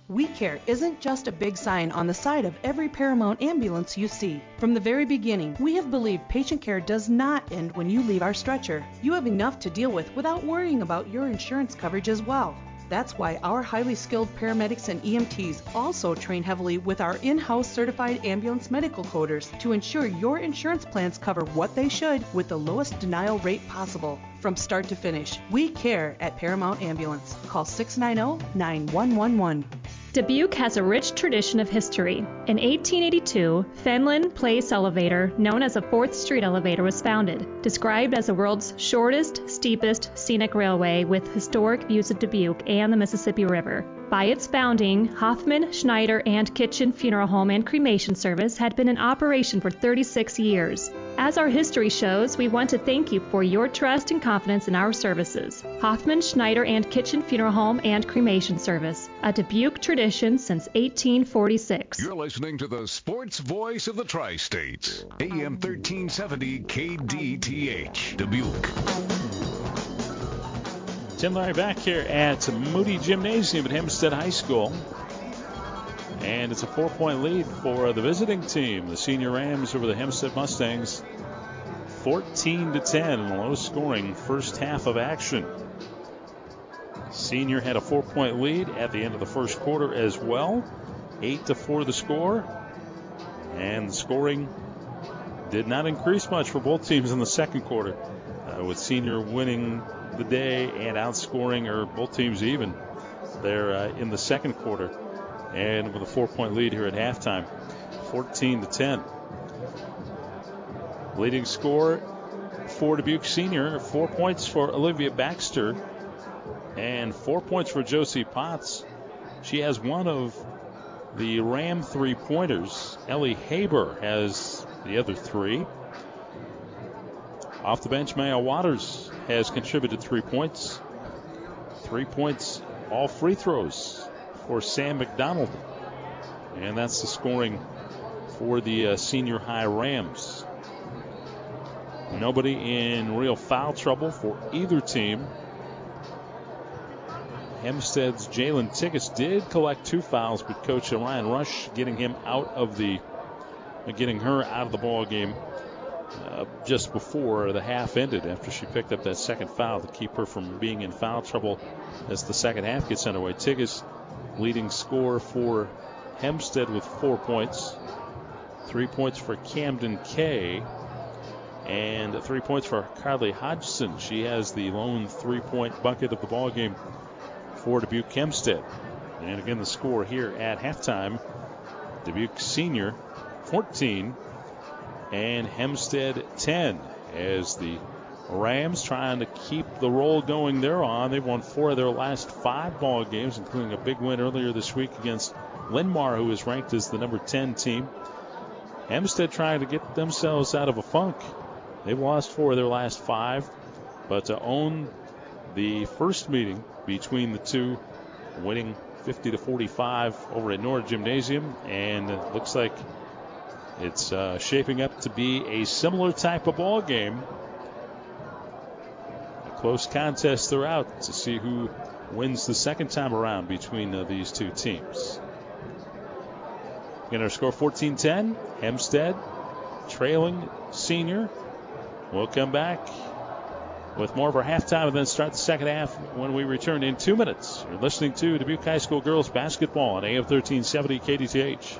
We Care isn't just a big sign on the side of every Paramount ambulance you see. From the very beginning, we have believed patient care does not end when you leave our stretcher. You have enough to deal with without worrying about your insurance coverage as well. That's why our highly skilled paramedics and EMTs also train heavily with our in house certified ambulance medical coders to ensure your insurance plans cover what they should with the lowest denial rate possible. From start to finish, we care at Paramount Ambulance. Call 690 9111. Dubuque has a rich tradition of history. In 1882, Fenlon Place Elevator, known as a 4th Street elevator, was founded. Described as the world's shortest, steepest scenic railway with historic views of Dubuque and the Mississippi River. By its founding, Hoffman, Schneider, and Kitchen Funeral Home and Cremation Service had been in operation for 36 years. As our history shows, we want to thank you for your trust and confidence in our services. Hoffman, Schneider, and Kitchen Funeral Home and Cremation Service, a Dubuque tradition since 1846. You're listening to the sports voice of the Tri States, AM 1370 KDTH, Dubuque. Tim Larry back here at Moody Gymnasium at Hempstead High School. And it's a four point lead for the visiting team, the senior Rams over the Hempstead Mustangs. 14 to 10 in low scoring first half of action. Senior had a four point lead at the end of the first quarter as well. 8 to 4 the score. And the scoring did not increase much for both teams in the second quarter, uh, with Senior winning the day and outscoring, or both teams even, there uh, in the second quarter. And with a four point lead here at halftime, 14 to 10. Leading score for Dubuque Senior, four points for Olivia Baxter, and four points for Josie Potts. She has one of the Ram three pointers. Ellie Haber has the other three. Off the bench, Maya Waters has contributed three points. Three points, all free throws for Sam McDonald. And that's the scoring for the uh, senior high Rams. Nobody in real foul trouble for either team. Hempstead's Jalen Tigas did collect two fouls, but Coach Ryan Rush getting him out of the, getting her out of the ball game uh, just before the half ended after she picked up that second foul to keep her from being in foul trouble as the second half gets underway. Tigas leading score for Hempstead with four points, three points for Camden Kay, and three points for Carly Hodgson. She has the lone three-point bucket of the ball game for Dubuque Hempstead. And again, the score here at halftime: Dubuque Senior 14 and Hempstead 10 as the Rams trying to keep the roll going they're on. They've won four of their last five ball games, including a big win earlier this week against Linn-Mar, who is ranked as the number 10 team. Hempstead trying to get themselves out of a funk. They've lost four of their last five, but to own the first meeting between the two, winning 50 to 45 over at Nora Gymnasium, and it looks like it's uh, shaping up to be a similar type of ball game. Close contest throughout to see who wins the second time around between uh, these two teams. Again, our score 14-10. Hempstead trailing senior. We'll come back with more of our halftime and then start the second half when we return in two minutes. You're listening to Dubuque High School girls basketball on AM 1370 KDTH.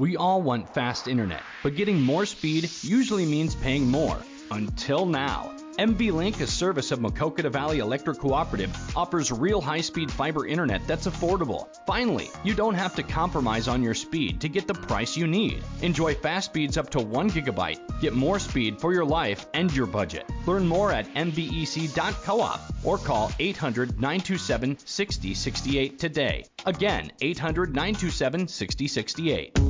We all want fast internet, but getting more speed usually means paying more. Until now. MV Link, a service of Maquoketa Valley Electric Cooperative, offers real high speed fiber internet that's affordable. Finally, you don't have to compromise on your speed to get the price you need. Enjoy fast speeds up to 1 gigabyte. Get more speed for your life and your budget. Learn more at mvec.coop or call 800 927 6068 today. Again, 800 927 6068.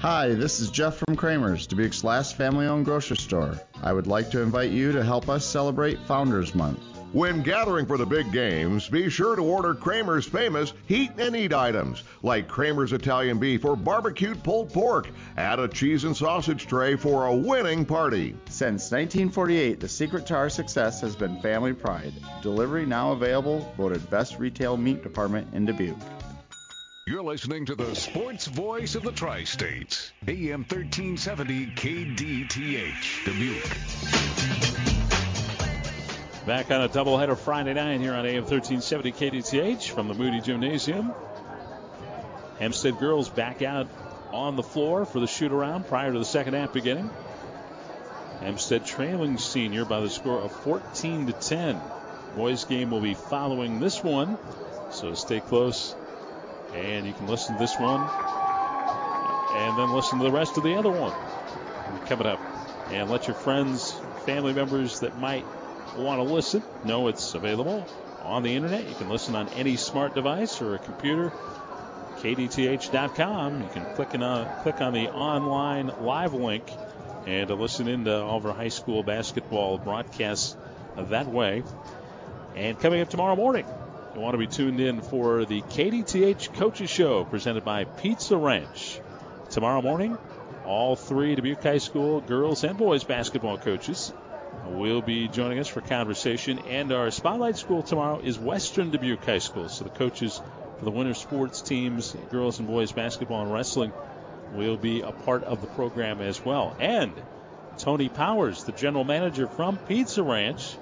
Hi, this is Jeff from Kramer's, Dubuque's last family owned grocery store. I would like to invite you to help us celebrate Founders Month. When gathering for the big games, be sure to order Kramer's famous heat and eat items like Kramer's Italian beef or barbecued pulled pork. Add a cheese and sausage tray for a winning party. Since 1948, the secret to our success has been family pride. Delivery now available, voted best retail meat department in Dubuque. You're listening to the sports voice of the Tri States, AM 1370 KDTH, Dubuque. Back on a doubleheader Friday night here on AM 1370 KDTH from the Moody Gymnasium. Hempstead girls back out on the floor for the shoot around prior to the second half beginning. Hempstead trailing senior by the score of 14 to 10. Boys game will be following this one, so stay close and you can listen to this one and then listen to the rest of the other one coming up. And let your friends, family members that might want to listen know it's available on the internet. You can listen on any smart device or a computer. KDTH.com. You can click on click on the online live link and to listen into all of our high school basketball broadcasts that way. And coming up tomorrow morning, you want to be tuned in for the KDTH Coaches Show presented by Pizza Ranch. Tomorrow morning, all three Dubuque High School girls and boys basketball coaches will be joining us for conversation. And our spotlight school tomorrow is Western Dubuque High School. So the coaches for the winter sports teams, girls and boys basketball and wrestling, will be a part of the program as well. And Tony Powers, the general manager from Pizza Ranch,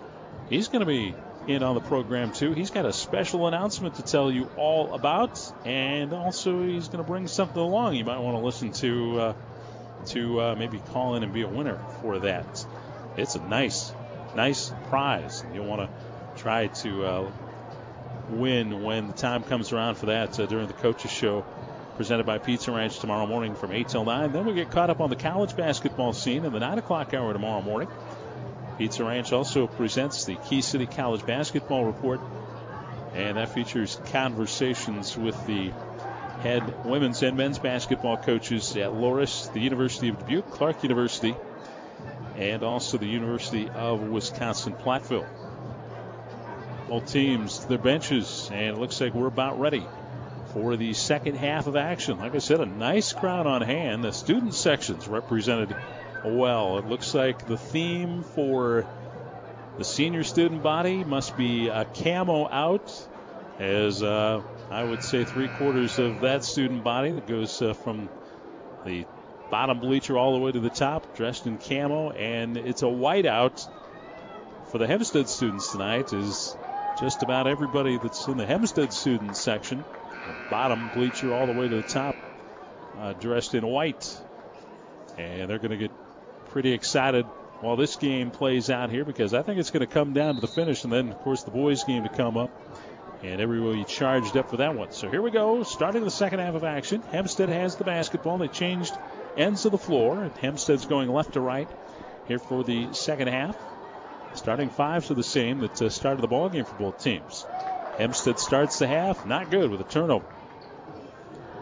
he's going to be in on the program too. He's got a special announcement to tell you all about, and also he's going to bring something along. You might want to listen to uh, to uh, maybe call in and be a winner for that. It's a nice, nice prize, and you'll want to try to uh, win when the time comes around for that uh, during the coaches show. Presented by Pizza Ranch tomorrow morning from 8 till 9. Then we get caught up on the college basketball scene in the 9 o'clock hour tomorrow morning. Pizza Ranch also presents the Key City College Basketball Report, and that features conversations with the head women's and men's basketball coaches at Loras, the University of Dubuque, Clarke University, and also the University of Wisconsin Platteville. Both teams, their benches, and it looks like we're about ready for the second half of action. Like I said, a nice crowd on hand. The student sections represented well. It looks like the theme for the senior student body must be a camo out, as uh, I would say three quarters of that student body that goes uh, from the bottom bleacher all the way to the top, dressed in camo, and it's a whiteout for the Hempstead students tonight. Is just about everybody that's in the Hempstead student section, bottom bleacher all the way to the top, uh, dressed in white, and they're going to get pretty excited while this game plays out here because I think it's going to come down to the finish and then, of course, the boys' game to come up. And everybody charged up for that one. So here we go, starting the second half of action. Hempstead has the basketball. They changed ends of the floor. Hempstead's going left to right. here for the second half. Starting fives are the same that uh, started the ball game for both teams. Hempstead starts the half, not good with a turnover.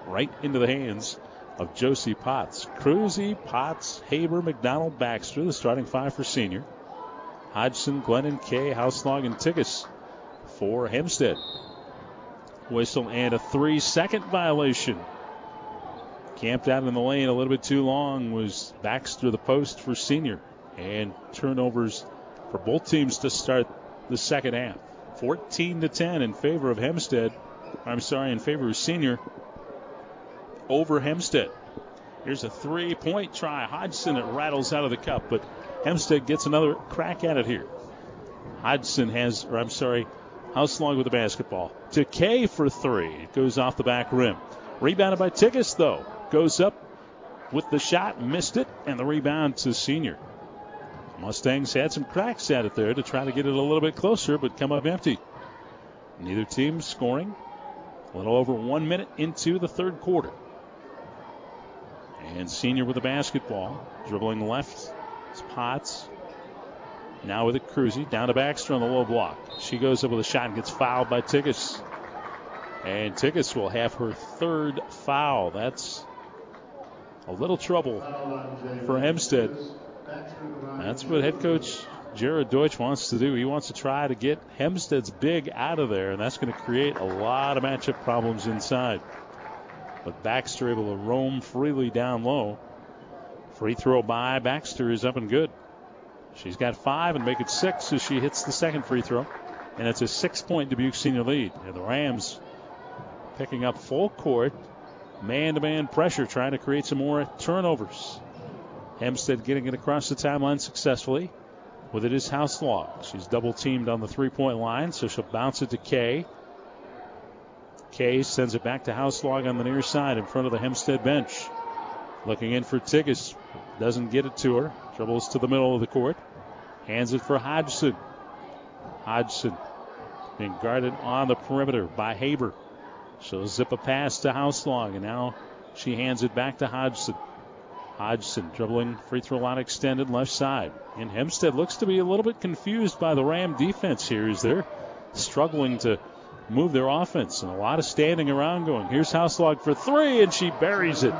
Right into the hands of Josie Potts. Cruzy, Potts, Haber, McDonald, Baxter, the starting five for senior. Hodgson, Glennon, Kay, Houselog, and Tigas for Hempstead. Whistle and a three second violation. Camped out in the lane a little bit too long was Baxter the post for senior. And turnovers for both teams to start the second half. 14 to 10 in favor of Hempstead. I'm sorry, in favor of senior over Hempstead. Here's a three point try. Hodgson, it rattles out of the cup, but Hempstead gets another crack at it here. Hodgson has, or I'm sorry, Houselog with the basketball. To Kay for three. It goes off the back rim. Rebounded by Tigas, though. Goes up with the shot, missed it, and the rebound to senior. Mustangs had some cracks at it there to try to get it a little bit closer, but come up empty. Neither team scoring. A little over one minute into the third quarter. And senior with the basketball. Dribbling left. It's Potts. Now with it, Cruzy. Down to Baxter on the low block. She goes up with a shot and gets fouled by Tigas. And Tigas will have her third foul. That's a little trouble for Hempstead. That's what head coach Jared Deutsch wants to do. He wants to try to get Hempstead's big out of there, and that's going to create a lot of matchup problems inside. But Baxter able to roam freely down low. Free throw by Baxter is up and good. She's got five and make it six as she hits the second free throw. And it's a six point Dubuque senior lead. And the Rams picking up full court, man to man pressure, trying to create some more turnovers. Hempstead getting it across the timeline successfully. With it is Houselog. She's double teamed on the three point line, so she'll bounce it to Kay. Kay sends it back to Houselog on the near side in front of the Hempstead bench. Looking in for Tigas. Doesn't get it to her. Dribbles to the middle of the court. Hands it for Hodgson. Hodgson being guarded on the perimeter by Haber. She'll zip a pass to Houselog, and now she hands it back to Hodgson. Hodgson dribbling free throw line extended left side. And Hempstead looks to be a little bit confused by the Ram defense here as they're struggling to move their offense and a lot of standing around going. Here's Houselog for three, and she buries it.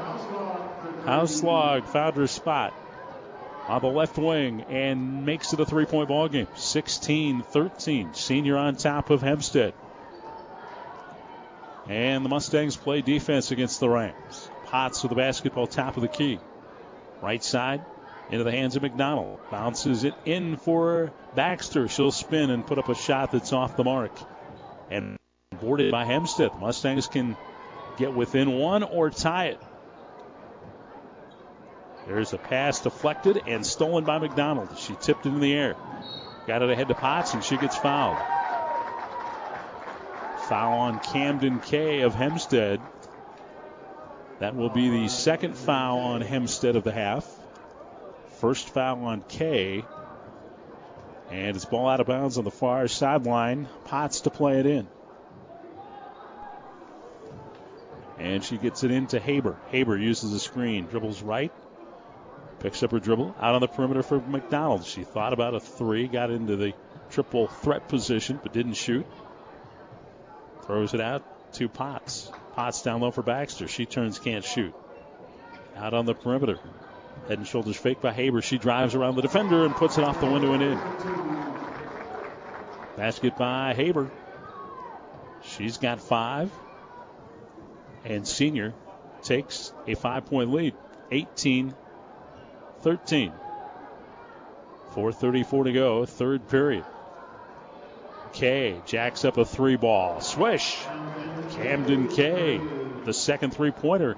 Houselog found her spot on the left wing and makes it a three point ball game. 16 13. Senior on top of Hempstead. And the Mustangs play defense against the Rams. Potts with the basketball top of the key. Right side into the hands of McDonald. Bounces it in for Baxter. She'll spin and put up a shot that's off the mark. And boarded by Hempstead. The Mustangs can get within one or tie it. There's a pass deflected and stolen by McDonald. She tipped it in the air. Got it ahead to Potts and she gets fouled. Foul on Camden Kay of Hempstead. That will be the second foul on Hempstead of the half. First foul on Kay. And it's ball out of bounds on the far sideline. Potts to play it in. And she gets it into Haber. Haber uses a screen, dribbles right, picks up her dribble out on the perimeter for McDonald. She thought about a three, got into the triple threat position, but didn't shoot. Throws it out to Potts. Potts down low for Baxter. She turns, can't shoot. Out on the perimeter. Head and shoulders fake by Haber. She drives around the defender and puts it off the window and in. Basket by Haber. She's got five. And senior takes a five point lead. 18 13. 4.34 to go, third period. Kay jacks up a three ball. Swish. Camden Kay, the second three pointer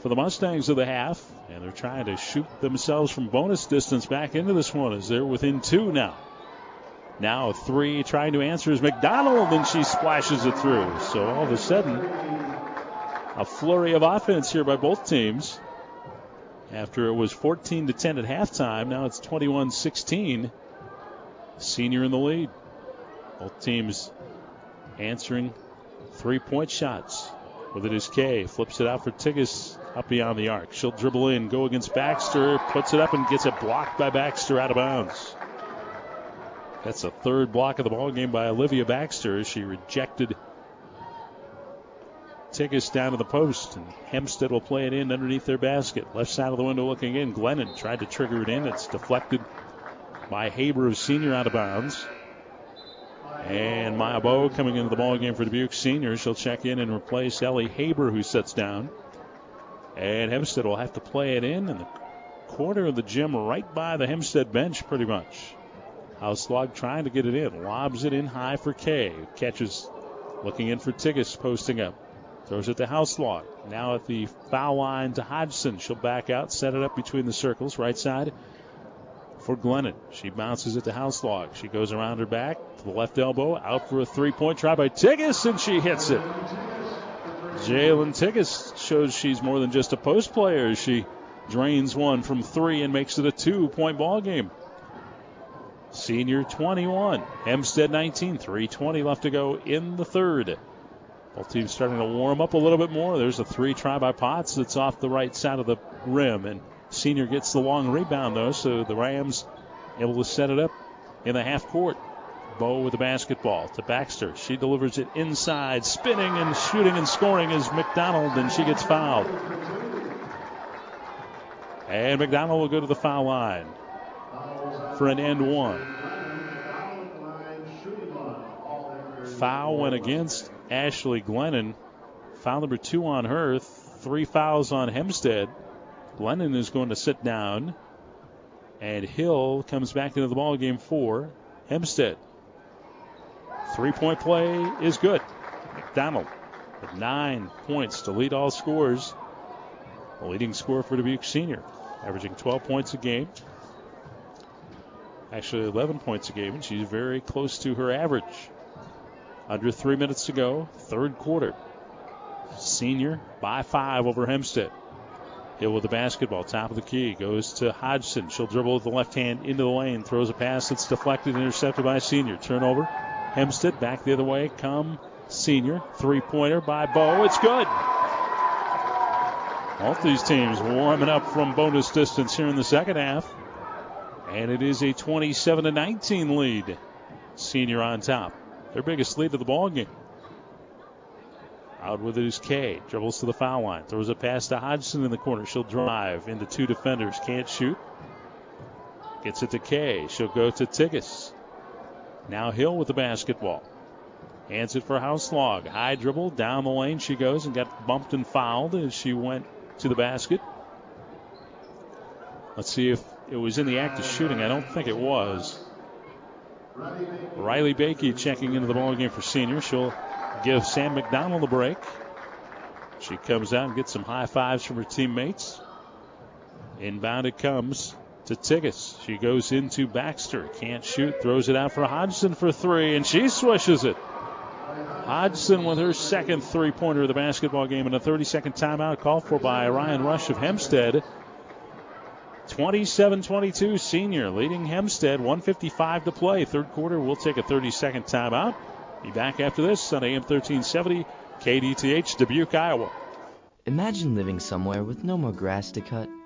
for the Mustangs of the half. And they're trying to shoot themselves from bonus distance back into this one as they're within two now. Now three trying to answer is McDonald, and she splashes it through. So all of a sudden, a flurry of offense here by both teams. After it was 14 to 10 at halftime, now it's 21 16. Senior in the lead. Both teams answering three point shots. With it is Kay. Flips it out for Tigas. Up beyond the arc. She'll dribble in, go against Baxter, puts it up and gets it blocked by Baxter out of bounds. That's the third block of the ball game by Olivia Baxter. As she rejected Tigas down to the post, and Hempstead will play it in underneath their basket. Left side of the window looking in. Glennon tried to trigger it in. It's deflected by Haber, senior, out of bounds. And Maya Bow coming into the ball game for Dubuque Senior. She'll check in and replace Ellie Haber, who sits down. And Hempstead will have to play it in in the corner of the gym right by the Hempstead bench, pretty much. Houselog trying to get it in. Lobs it in high for Kay. Catches looking in for Tigas, posting up. Throws it to Houselog. Now at the foul line to Hodgson. She'll back out, set it up between the circles, right side for Glennon. She bounces it to Houselog. She goes around her back to the left elbow, out for a three point try by Tigas, and she hits it. Jalen Tigas shows she's more than just a post player. She drains one from three and makes it a two point ball game. Senior 21, Hempstead 19, 320 left to go in the third. Both teams starting to warm up a little bit more. There's a three try by Potts that's off the right side of the rim, and Senior gets the long rebound though, so the Rams able to set it up in the half court. Bow with the basketball to Baxter. She delivers it inside, spinning and shooting and scoring is McDonald, and she gets fouled. And McDonald will go to the foul line for an end one. Foul went against Ashley Glennon. Foul number two on her. Three fouls on Hempstead. Glennon is going to sit down. And Hill comes back into the ball game for Hempstead. Three point play is good. McDonald with nine points to lead all scores. The leading scorer for Dubuque Senior, averaging 12 points a game. Actually, 11 points a game, and she's very close to her average. Under three minutes to go, third quarter. Senior by five over Hempstead. Hill with the basketball, top of the key, goes to Hodgson. She'll dribble with the left hand into the lane, throws a pass that's deflected, and intercepted by Senior. Turnover. Hempstead back the other way. Come Senior. Three pointer by Bow. It's good. Both these teams warming up from bonus distance here in the second half. And it is a 27 to 19 lead. Senior on top. Their biggest lead of the ball game. Out with it is Kay. Dribbles to the foul line. Throws a pass to Hodgson in the corner. She'll drive into two defenders. Can't shoot. Gets it to Kay. She'll go to Tigas. Now Hill with the basketball. Hands it for Houselog. High dribble. Down the lane she goes and got bumped and fouled as she went to the basket. Let's see if it was in the act of shooting. I don't think it was. Riley Bakey checking into the ball game for senior. She'll give Sam McDonald a break. She comes out and gets some high fives from her teammates. Inbound it comes to Tigas. She goes into Baxter. Can't shoot. Throws it out for Hodgson for three, and she swishes it. Hodgson with her second three pointer of the basketball game and a 30 second timeout called for by Ryan Rush of Hempstead. 27 22 senior leading Hempstead. 155 to play. Third quarter, we'll take a 30 second timeout. Be back after this on AM 1370 KDTH Dubuque, Iowa. Imagine living somewhere with no more grass to cut,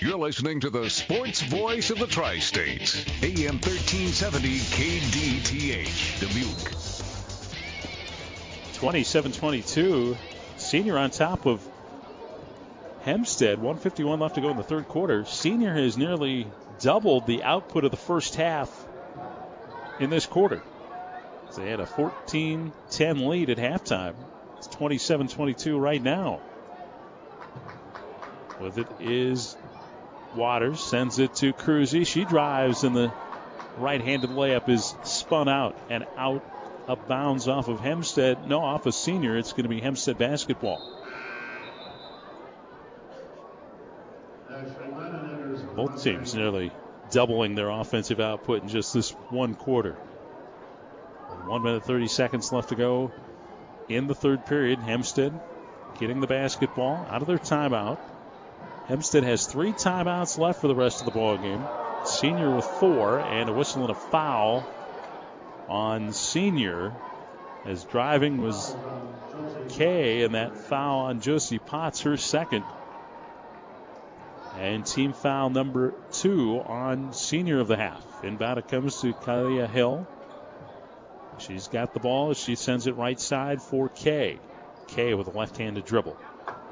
You're listening to the sports voice of the Tri States, AM 1370 KDTH, Dubuque. 27 22. Senior on top of Hempstead. 151 left to go in the third quarter. Senior has nearly doubled the output of the first half in this quarter. They had a 14 10 lead at halftime. It's 27 22 right now. With it is Waters, sends it to Cruzy. She drives, and the right handed layup is spun out and out of bounds off of Hempstead. No, off of senior. It's going to be Hempstead basketball. Both teams nearly doubling their offensive output in just this one quarter. One minute, 30 seconds left to go in the third period. Hempstead getting the basketball out of their timeout. Hempstead has three timeouts left for the rest of the ball game. Senior with four and a whistle and a foul on Senior as driving was Kay, and that foul on Josie Potts, her second. And team foul number two on Senior of the half. Inbound it comes to Kalia Hill. She's got the ball. She sends it right side for Kay. Kay with a left-handed dribble.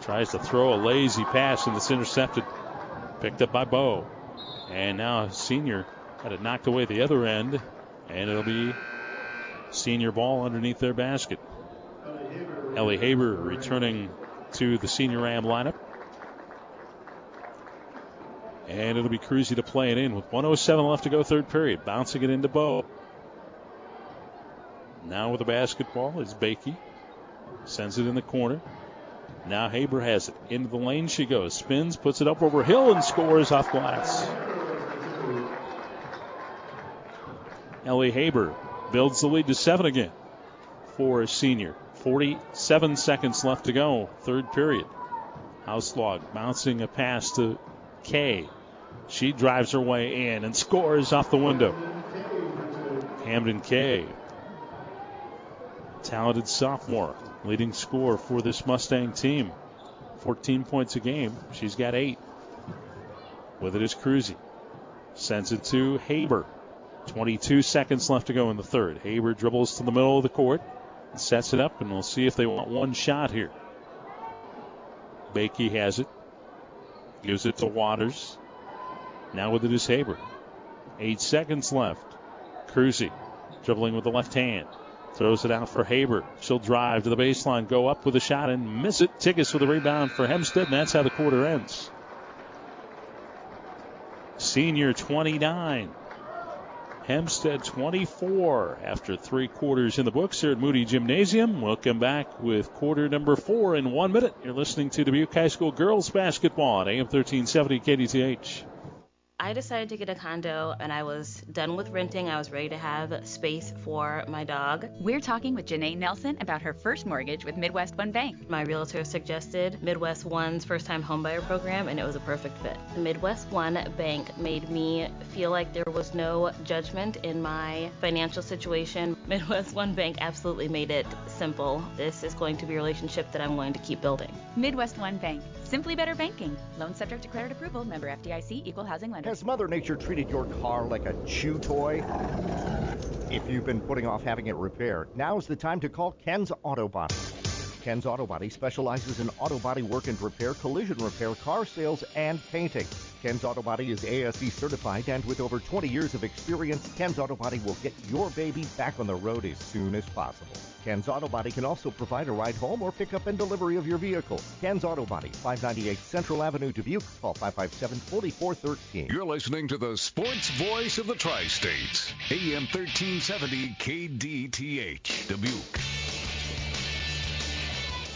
Tries to throw a lazy pass and it's intercepted. Picked up by Bow. And now Senior had it knocked away the other end. And it'll be Senior ball underneath their basket. Ellie Haber returning to the Senior Ram lineup. And it'll be Cruzy to play it in with 107 left to go, third period. Bouncing it into Bow. Now with the basketball is Bakey. Sends it in the corner. Now Haber has it. Into the lane she goes. Spins, puts it up over Hill, and scores off glass. Ellie Haber builds the lead to seven again for a senior. 47 seconds left to go, third period. Houselog bouncing a pass to Kay. She drives her way in and scores off the window. Camden Kay, talented sophomore, leading scorer for this Mustang team. 14 points a game. She's got eight. With it is Cruzy. Sends it to Haber. 22 seconds left to go in the third. Haber dribbles to the middle of the court sets it up, and we'll see if they want one shot here. Bakey has it. Gives it to Waters. Now with it is Haber. Eight seconds left. Cruzy dribbling with the left hand. Throws it out for Haber. She'll drive to the baseline, go up with a shot and miss it. Tigas with a rebound for Hempstead, and that's how the quarter ends. Senior 29. Hempstead 24 after three quarters in the books here at Moody Gymnasium. We'll come back with quarter number four in one minute. You're listening to Dubuque High School girls basketball on AM 1370 KDTH. I decided to get a condo and I was done with renting. I was ready to have space for my dog. We're talking with Janae Nelson about her first mortgage with MidWestOne Bank. My realtor suggested MidWestOne's first time homebuyer program and it was a perfect fit. MidWestOne Bank made me feel like there was no judgment in my financial situation. MidWestOne Bank absolutely made it simple. This is going to be a relationship that I'm going to keep building. MidWestOne Bank. Simply better banking. Loan subject to credit approval. Member FDIC. Equal housing lender. Has Mother Nature treated your car like a chew toy? If you've been putting off having it repaired, now's the time to call Ken's Auto Body. Ken's Auto Body specializes in auto body work and repair, collision repair, car sales, and painting. Ken's Auto Body is ASE certified, and with over 20 years of experience, Ken's Auto Body will get your baby back on the road as soon as possible. Ken's Auto Body can also provide a ride home or pickup and delivery of your vehicle. Ken's Auto Body, 598 Central Avenue, Dubuque. Call 557-4413. You're listening to the sports voice of the Tri-States, AM 1370 KDTH, Dubuque.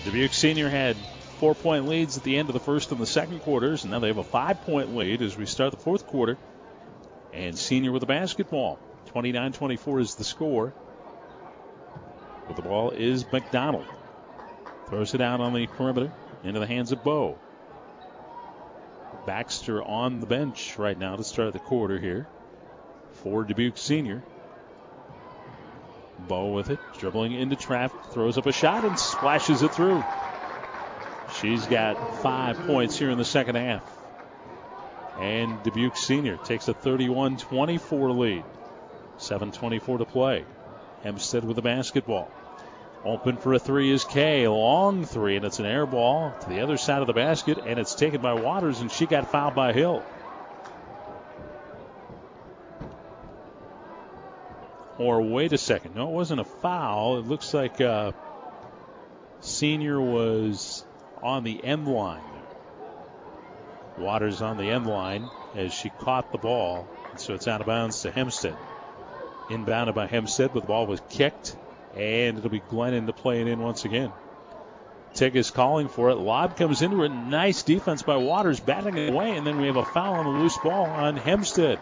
Dubuque Senior had four point leads at the end of the first and the second quarters, and now they have a five point lead as we start the fourth quarter. And Senior with the basketball. 29 24 is the score. With the ball is McDonald. Throws it out on the perimeter into the hands of Bow. Baxter on the bench right now to start the quarter here for Dubuque Senior. Bow with it, dribbling into traffic, throws up a shot and splashes it through. She's got five points here in the second half. And Dubuque Senior takes a 31 24 lead. 7.24 to play. Hempstead with the basketball. Open for a three is Kay. Long three, and it's an air ball to the other side of the basket, and it's taken by Waters, and she got fouled by Hill. Or wait a second. No, it wasn't a foul. It looks like uh, Senior was on the end line. Waters on the end line as she caught the ball. So it's out of bounds to Hempstead. Inbounded by Hempstead, but the ball was kicked, and it'll be Glennon to play it in once again. Tigas calling for it. Lob comes into it. Nice defense by Waters, batting it away, and then we have a foul on the loose ball on Hempstead.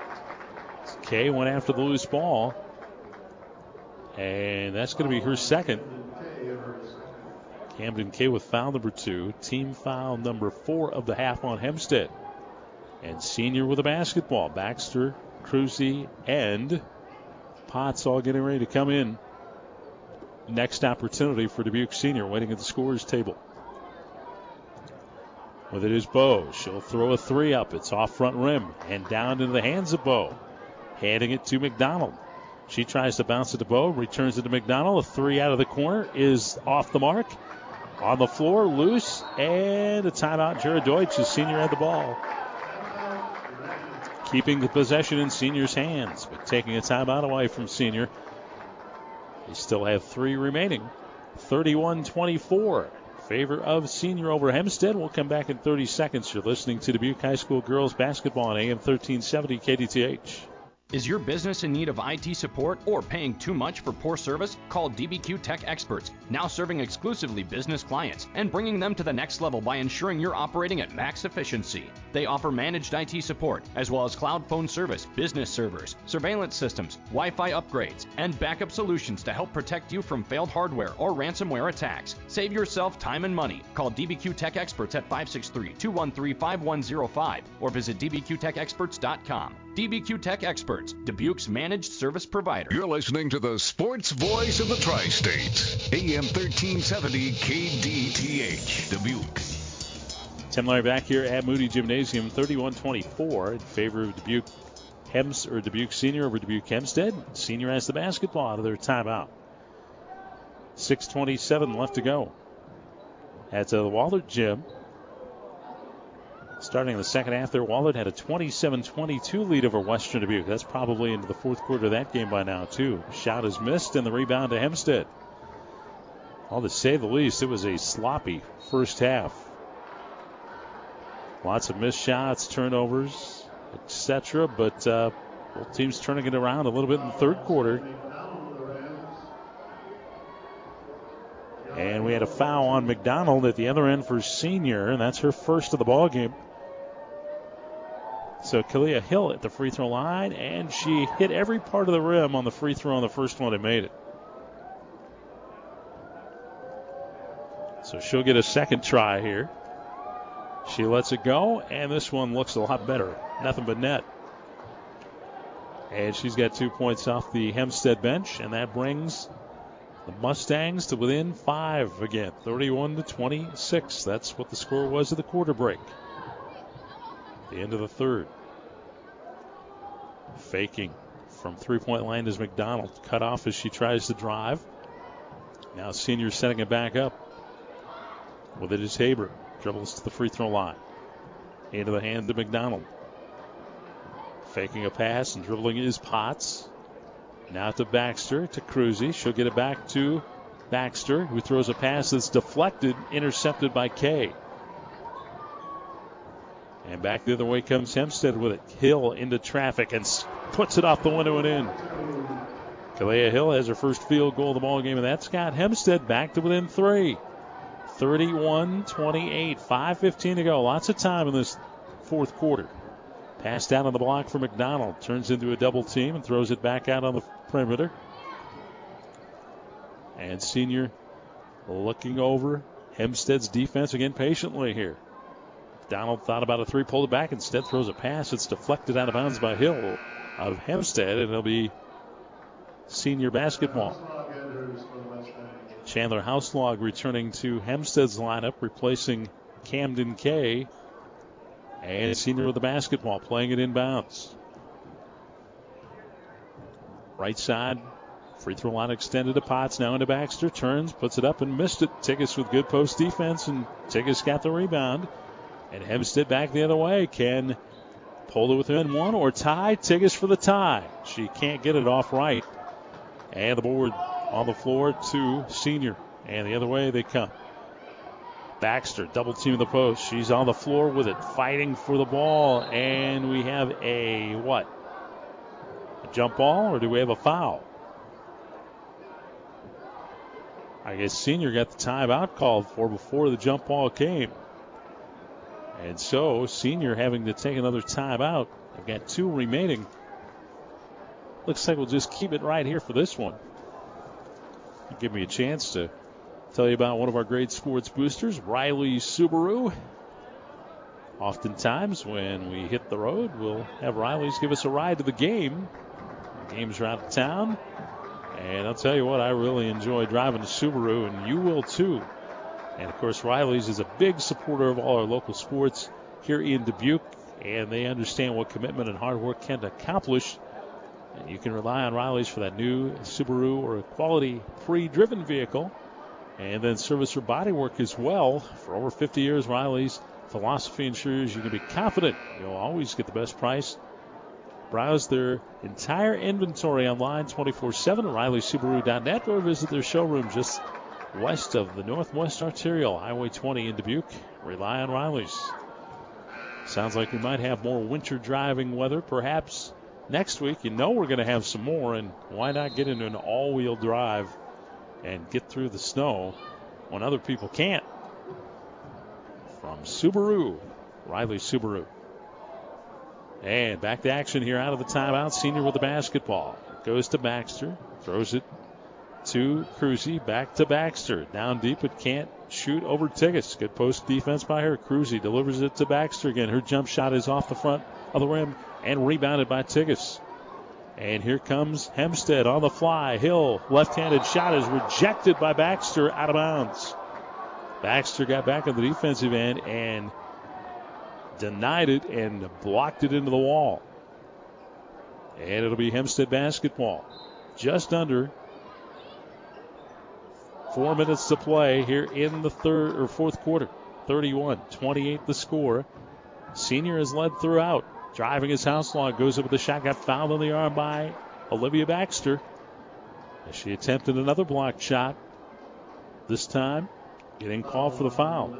Kay went after the loose ball, and that's going to be her second. Camden Kay with foul number two, team foul number four of the half on Hempstead. And senior with a basketball. Baxter, Cruzy, and Potts all getting ready to come in. Next opportunity for Dubuque Senior waiting at the scorer's table. With it is Bow. She'll throw a three up. It's off front rim and down into the hands of Bow. Handing it to McDonald. She tries to bounce it to Bow, returns it to McDonald. A three out of the corner is off the mark. On the floor, loose, and a timeout. Jared Deutsch, is senior at the ball. Keeping the possession in senior's hands, but taking a timeout away from senior. They still have three remaining. 31 24. Favor of senior over Hempstead. We'll come back in 30 seconds. You're listening to Dubuque High School girls basketball on AM 1370 KDTH. Is your business in need of IT support or paying too much for poor service? Call DBQ Tech Experts, now serving exclusively business clients and bringing them to the next level by ensuring you're operating at max efficiency. They offer managed IT support, as well as cloud phone service, business servers, surveillance systems, Wi Fi upgrades, and backup solutions to help protect you from failed hardware or ransomware attacks. Save yourself time and money. Call DBQ Tech Experts at 563 213 5105 or visit dbqtechexperts.com. DBQ Tech Experts, Dubuque's managed service provider. You're listening to the sports voice of the Tri States, AM 1370 KDTH, Dubuque. Tim Larry back here at Moody Gymnasium, 31 24 in favor of Dubuque Hems or Dubuque Senior over Dubuque Hempstead. Senior has the basketball out of their timeout. 6.27 left to go. At the Wahlert Gym. Starting in the second half there, Wahlert had a 27-22 lead over Western Dubuque. That's probably into the fourth quarter of that game by now, too. Shot is missed, and the rebound to Hempstead. Well, to say the least, it was a sloppy first half. Lots of missed shots, turnovers, etc. But uh, both teams turning it around a little bit in the third quarter. And we had a foul on McDonald at the other end for senior, and that's her first of the ball game. So Kalia Hill at the free throw line, and she hit every part of the rim on the free throw on the first one and made it. So she'll get a second try here. She lets it go, and this one looks a lot better. Nothing but net. And she's got two points off the Hempstead bench, and that brings the Mustangs to within five again, 31 to 26. That's what the score was at the quarter break. The end of the third. Faking from three point line is McDonald. Cut off as she tries to drive. Now senior setting it back up. With it is Haber. Dribbles to the free throw line. Into the hand to McDonald. Faking a pass and dribbling is Potts. Now to Baxter, to Cruzy. She'll get it back to Baxter, who throws a pass that's deflected, intercepted by Kay. And back the other way comes Hempstead with it. Hill into traffic and puts it off the window and in. Kalea Hill has her first field goal of the ball game, and that's got Hempstead back to within three. 31 28. 5.15 to go. Lots of time in this fourth quarter. Pass down on the block for McDonald. Turns into a double team and throws it back out on the perimeter. And senior looking over Hempstead's defense again patiently here. Donald thought about a three, pulled it back, instead throws a pass. It's deflected out of bounds by Hill of Hempstead, and it'll be senior basketball. Chandler Houselog returning to Hempstead's lineup, replacing Camden Kay. And senior with the basketball, playing it inbounds. Right side, free throw line extended to Potts, now into Baxter. Turns, puts it up and missed it. Tigas with good post defense, and Tigas got the rebound. And Hempstead back the other way. Can pull it within one or tie. Tigas for the tie. She can't get it off right. And the board on the floor to senior. And the other way they come. Baxter double team of the post. She's on the floor with it, fighting for the ball. And we have a what? A jump ball or do we have a foul? I guess senior got the timeout called for before the jump ball came. And so senior having to take another timeout. They've got two remaining. Looks like we'll just keep it right here for this one. Give me a chance to tell you about one of our great sports boosters, Riley Subaru. Oftentimes, when we hit the road, we'll have Riley's give us a ride to the game. games are out of town. And I'll tell you what, I really enjoy driving the Subaru, and you will too. And of course, Riley's is a big supporter of all our local sports here in Dubuque, and they understand what commitment and hard work can accomplish. And you can rely on Riley's for that new Subaru or a quality pre driven vehicle. And then service or body work as well. For over 50 years, Riley's philosophy ensures you can be confident you'll always get the best price. Browse their entire inventory online 24 7 at RileySubaru.net or visit their showroom just west of the Northwest Arterial, Highway 20 in Dubuque. Rely on Riley's. Sounds like we might have more winter driving weather perhaps next week. You know we're going to have some more, and why not get into an all wheel drive and get through the snow when other people can't? From Subaru, Riley Subaru. And back to action here out of the timeout. Senior with the basketball. Goes to Baxter. Throws it to Cruzy. Back to Baxter. Down deep, but can't shoot over Tigas. Good post defense by her. Cruzy delivers it to Baxter again. Her jump shot is off the front of the rim and rebounded by Tigas. And here comes Hempstead on the fly. Hill, left handed shot is rejected by Baxter out of bounds. Baxter got back on the defensive end and denied it and blocked it into the wall. And it'll be Hempstead basketball. Just under four minutes to play here in the third or fourth quarter. 31 28 the score. Senior has led throughout. Driving his Houselog, goes up with the shot, got fouled on the arm by Olivia Baxter. As she attempted another blocked shot. This time, getting called for the foul.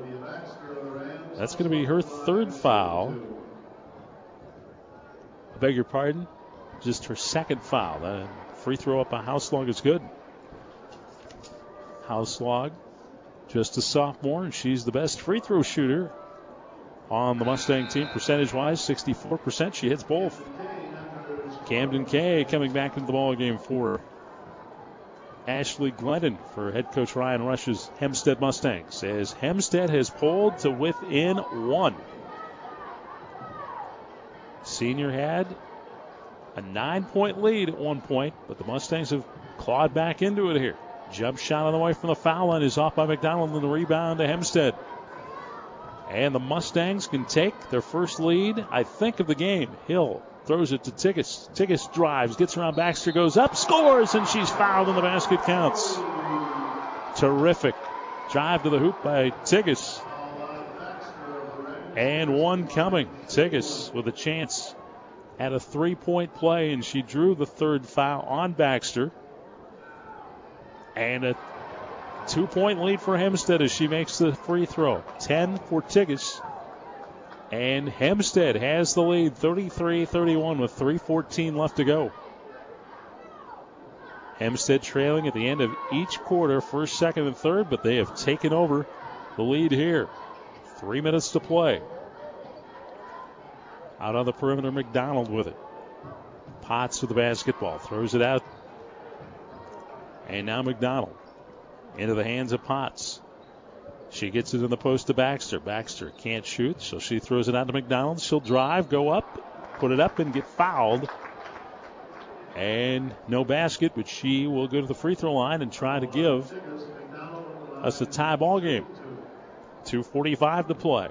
That's going to be her third foul. I beg your pardon. Just her second foul. The free throw up a Houselog is good. Houselog, just a sophomore, and she's the best free throw shooter on the Mustang team, percentage wise, 64%. She hits both. Camden Kay coming back into the ball game for Ashley Glennon for head coach Ryan Rush's Hempstead Mustangs. As Hempstead has pulled to within one. Senior had a nine point lead at one point, but the Mustangs have clawed back into it here. Jump shot on the way from the foul line is off by McDonald and the rebound to Hempstead. And the Mustangs can take their first lead, I think, of the game. Hill throws it to Tigas. Tigas drives, gets around Baxter, goes up, scores, and she's fouled, and the basket counts. Terrific drive to the hoop by Tigas. And one coming. Tigas with a chance at a three point play, and she drew the third foul on Baxter. And a two point lead for Hempstead as she makes the free throw. 10 for Tigas. And Hempstead has the lead 33 31 with 3.14 left to go. Hempstead trailing at the end of each quarter, first, second, and third, but they have taken over the lead here. Three minutes to play. Out on the perimeter, McDonald with it. Potts with the basketball, throws it out. And now McDonald into the hands of Potts. She gets it in the post to Baxter. Baxter can't shoot, so she throws it out to McDonald. She'll drive, go up, put it up, and get fouled. And no basket, but she will go to the free throw line and try to give us a tie ball game. 2.45 to play.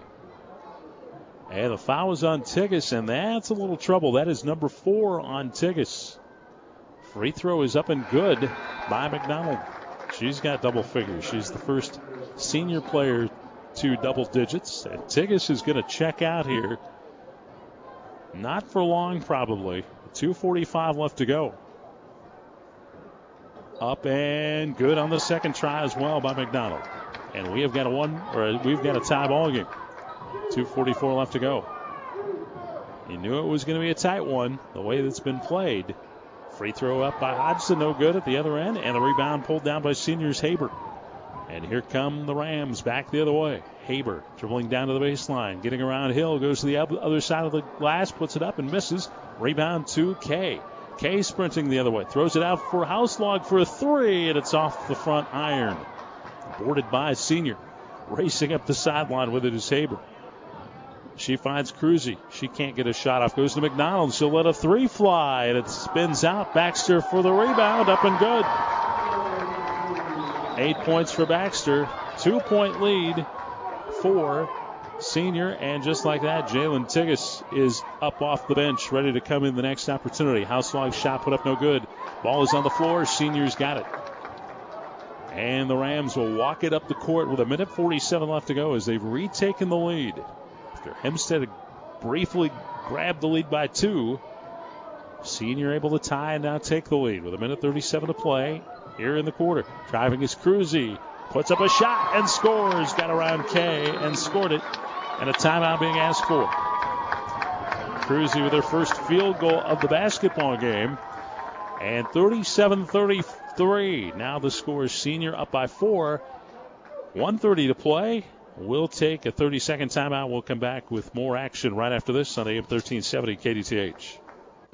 And the foul is on Tigas, and that's a little trouble. That is number four on Tigas. Free throw is up and good by McDonald. She's got double figures. She's the first senior player to double digits. And Tigas is going to check out here. Not for long, probably. 2.45 left to go. Up and good on the second try as well by McDonald. And we have got a one, or we've got a tie ball game. 2.44 left to go. You knew it was going to be a tight one, the way that's been played. Free throw up by Hodgson, no good at the other end, and the rebound pulled down by seniors Haber. And here come the Rams back the other way. Haber dribbling down to the baseline, getting around Hill, goes to the other side of the glass, puts it up and misses. Rebound to Kay. Kay sprinting the other way, throws it out for Houselog for a three, and it's off the front iron. Boarded by a senior. Racing up the sideline with it is Haber. She finds Cruzy. She can't get a shot off. Goes to McDonald. She'll let a three fly, and it spins out. Baxter for the rebound. Up and good. Eight points for Baxter. Two point lead for senior. And just like that, Jalen Tigas is up off the bench, ready to come in the next opportunity. Houselog shot put up no good. Ball is on the floor. Senior's got it. And the Rams will walk it up the court with a minute 47 left to go as they've retaken the lead. After Hempstead briefly grabbed the lead by two, Senior able to tie and now take the lead with a minute 37 to play here in the quarter. Driving is Cruzy. Puts up a shot and scores. Got around Kay and scored it. And a timeout being asked for. Cruzy with her first field goal of the basketball game. And 37 33. Now the score is senior up by four. 130 to play. We'll take a 30 second timeout. We'll come back with more action right after this on AM 1370 KDTH.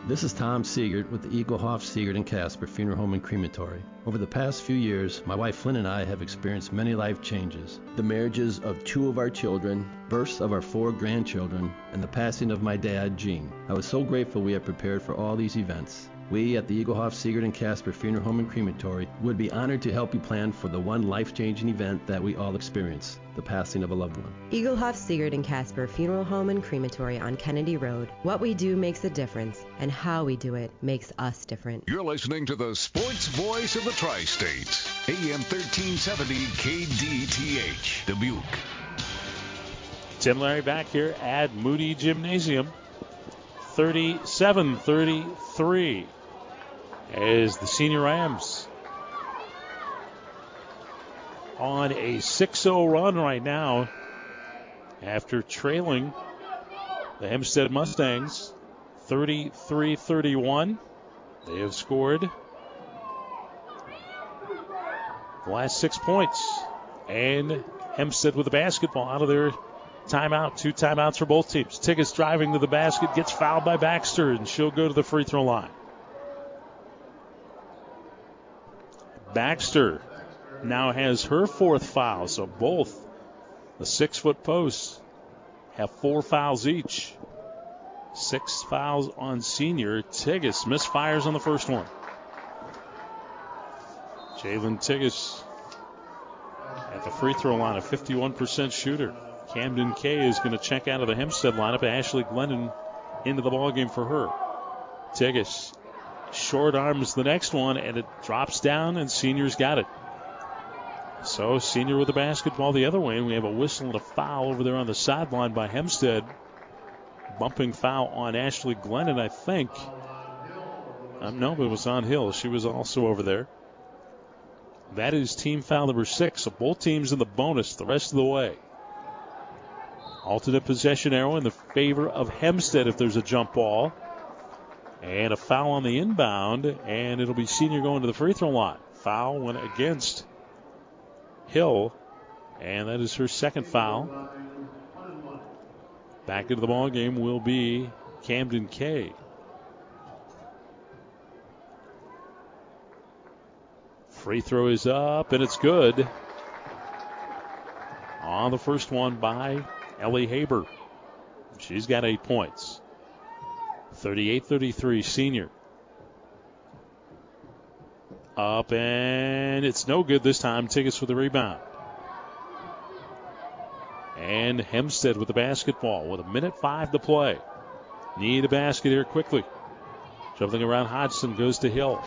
This is Tom Siegert with the Egelhof Siegert and Casper Funeral Home and Crematory. Over the past few years, my wife Flynn and I have experienced many life changes. The marriages of two of our children, births of our four grandchildren, and the passing of my dad, Gene. I was so grateful we had prepared for all these events. We at the Egelhof, Siegert, and Casper Funeral Home and Crematory would be honored to help you plan for the one life-changing event that we all experience, the passing of a loved one. Egelhof, Siegert, and Casper Funeral Home and Crematory on Kennedy Road. What we do makes a difference, and how we do it makes us different. You're listening to the sports voice of the Tri-States, AM 1370 KDTH, Dubuque. Tim Larry back here at Moody Gymnasium. 37 33 as the senior Rams on a 6 0 run right now after trailing the Hempstead Mustangs 33 31. They have scored the last six points. And Hempstead with the basketball out of their timeout. Two timeouts for both teams. Tigas driving to the basket, gets fouled by Baxter, and she'll go to the free throw line. Baxter now has her fourth foul, so both the six foot posts have four fouls each. Six fouls on senior. Tigas misfires on the first one. Jalen Tigas at the free throw line, a 51% shooter. Camden Kay is going to check out of the Hempstead lineup. Ashley Glennon into the ballgame for her. Tigas short arms the next one, and it drops down, and Senior's got it. So Senior with the basketball the other way, and we have a whistle and a foul over there on the sideline by Hempstead. Bumping foul on Ashley Glennon, I think. Um, no, but it was on Hill. She was also over there. That is team foul number six. So both teams in the bonus the rest of the way. Alternate possession arrow in the favor of Hempstead if there's a jump ball. And a foul on the inbound, and it'll be senior going to the free throw line. Foul went against Hill, and that is her second foul. Back into the ball game will be Camden Kay. Free throw is up, and it's good. On the first one by Ellie Haber. She's got eight points. 38 33 senior. Up and it's no good this time. Tigas for the rebound. And Hempstead with the basketball with a minute five to play. Need a basket here quickly. Dribbling around Hodgson goes to Hill.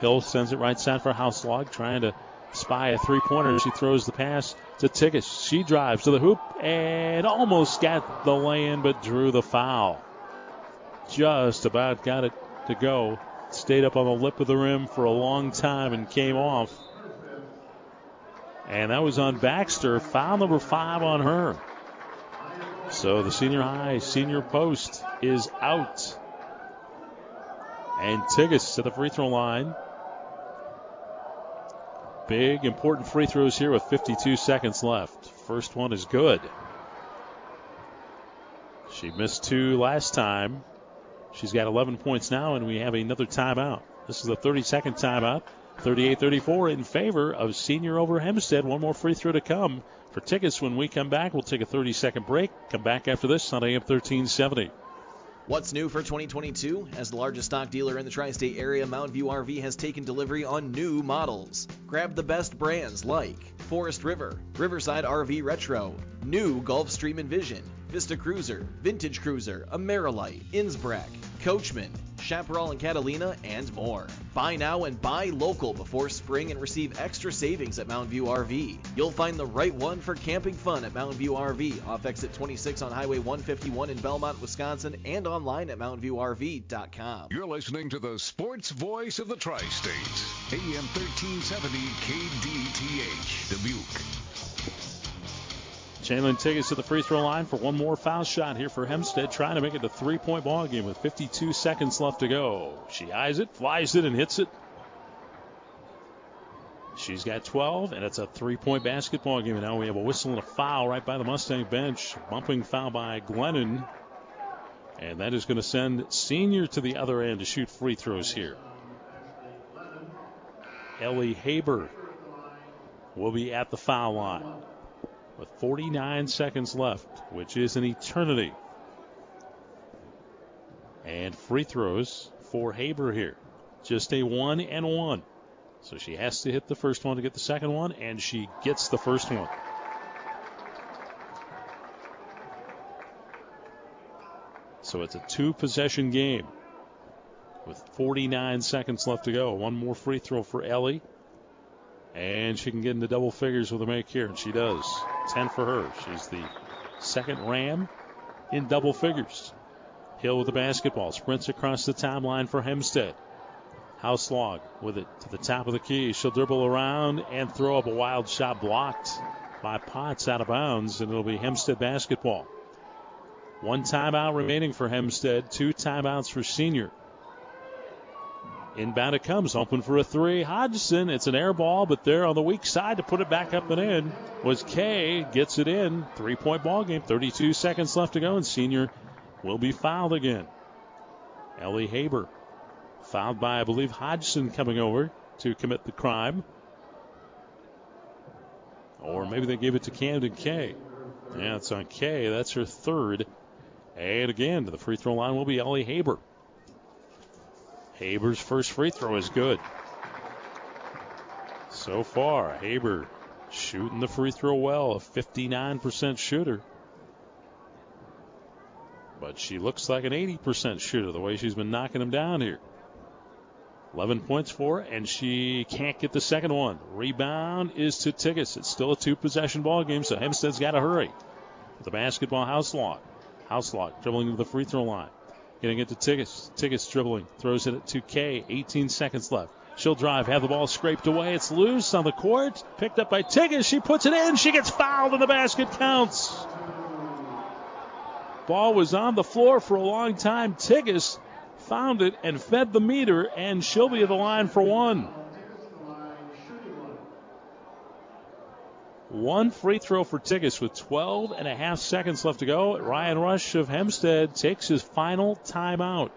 Hill sends it right side for Houselog, trying to spy a three pointer. She throws the pass to Tigas. She drives to the hoop and almost got the lay in, but drew the foul. Just about got it to go. Stayed up on the lip of the rim for a long time and came off. And that was on Baxter. Foul number five on her. So the senior high, senior post is out. And Tigas to the free throw line. Big, important free throws here with 52 seconds left. First one is good. She missed two last time. She's got 11 points now, and we have another timeout. This is the 30 second timeout. 38 34 in favor of senior over Hempstead. One more free throw to come. For Tigas when we come back, we'll take a 30 second break. Come back after this on AM 1370. What's new for 2022? As the largest stock dealer in the tri state area, Mountain View RV has taken delivery on new models. Grab the best brands like Forest River, Riverside RV Retro, new Gulfstream Envision, Vista Cruiser, Vintage Cruiser, Amerilite, Innsbruck, Coachman, Chaparral and Catalina, and more. Buy now and buy local before spring and receive extra savings at Mountain View RV. You'll find the right one for camping fun at Mountain View RV, off exit 26 on Highway 151 in Belmont, Wisconsin, and online at mountainviewrv.com. You're listening to the sports voice of the Tri States, AM 1370 KDTH, Dubuque. Chamberlain Tigas to the free throw line for one more foul shot here for Hempstead, trying to make it a three point ball game with 52 seconds left to go. She eyes it, flies it, and hits it. She's got 12, and it's a three point basketball game. And now we have a whistle and a foul right by the Mustang bench. Bumping foul by Glennon. And that is going to send Senior to the other end to shoot free throws here. Ellie Haber will be at the foul line with 49 seconds left, which is an eternity. And free throws for Haber here. Just a one and one. So she has to hit the first one to get the second one, and she gets the first one. So it's a two possession game with 49 seconds left to go. One more free throw for Ellie. And she can get into double figures with a make here, and she does. 10 for her. She's the second Ram in double figures. Hill with the basketball. Sprints across the timeline for Hempstead. Houselog with it to the top of the key. She'll dribble around and throw up a wild shot blocked by Potts out of bounds, and it'll be Hempstead basketball. One timeout remaining for Hempstead, two timeouts for Senior. Inbound it comes, open for a three. Hodgson, it's an air ball, but there on the weak side to put it back up and in was Kay. Gets it in. Three point ball game. 32 seconds left to go, and Senior will be fouled again. Ellie Haber fouled by, I believe, Hodgson coming over to commit the crime. Or maybe they gave it to Camden Kay. Yeah, it's on Kay. That's her third. And again, to the free throw line will be Ellie Haber. Haber's first free throw is good. So far, Haber shooting the free throw well, a 59% shooter. But she looks like an 80% shooter the way she's been knocking them down here. 11 points for her, and she can't get the second one. Rebound is to Tigas. It's still a two possession ball game, so Hempstead's got to hurry. The basketball Houselog. House lock dribbling to the free throw line. Getting it to Tigas. Tigas dribbling. Throws it to Kay. 18 seconds left. She'll drive, have the ball scraped away. It's loose on the court. Picked up by Tigas. She puts it in. She gets fouled, and the basket counts. Ball was on the floor for a long time. Tigas found it and fed the meter, and she'll be at the line for one. One free throw for Tigas with 12 and a half seconds left to go. Ryan Rush of Hempstead takes his final timeout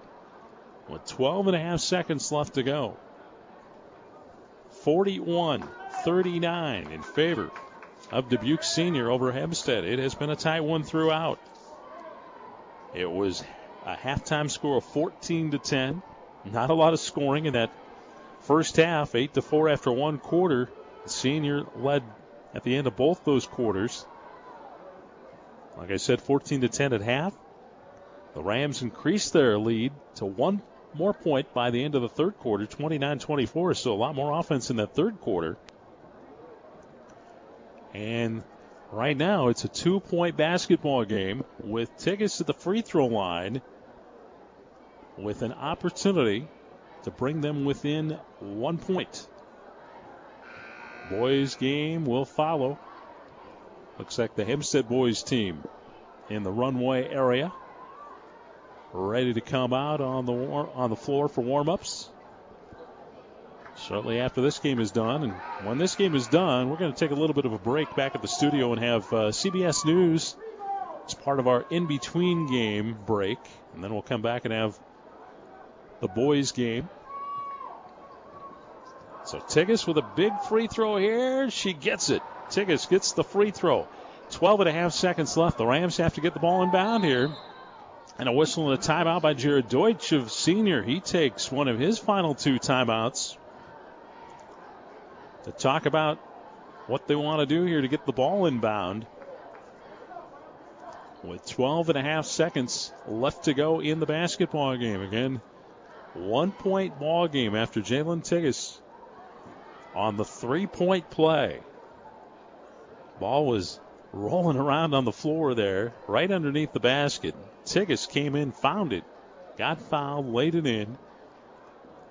with 12 and a half seconds left to go. 41 39 in favor of Dubuque Senior over Hempstead. It has been a tight one throughout. It was a halftime score of 14 to 10. Not a lot of scoring in that first half, 8 to 4 after one quarter. Senior led at the end of both those quarters. Like I said, 14 to 10 at half. The Rams increased their lead to one more point by the end of the third quarter, 29 24. So a lot more offense in that third quarter. And right now, it's a two point basketball game with Tigas to the free throw line with an opportunity to bring them within one point. Boys game will follow. Looks like the Hempstead boys team in the runway area, ready to come out on the war- on the floor for warm-ups. shortly after this game is done. And when this game is done, we're going to take a little bit of a break back at the studio and have uh, CBS News as part of our in between game break. And then we'll come back and have the boys' game. So Tigas with a big free throw here. She gets it. Tigas gets the free throw. 12 and a half seconds left. The Rams have to get the ball inbound here. And a whistle and a timeout by Jared Deutsch of senior. He takes one of his final two timeouts to talk about what they want to do here to get the ball inbound. With 12 and a half seconds left to go in the basketball game. Again, one point ball game after Jalen Tigas on the three point play. Ball was rolling around on the floor there, right underneath the basket. Tigas came in, found it, got fouled, laid it in.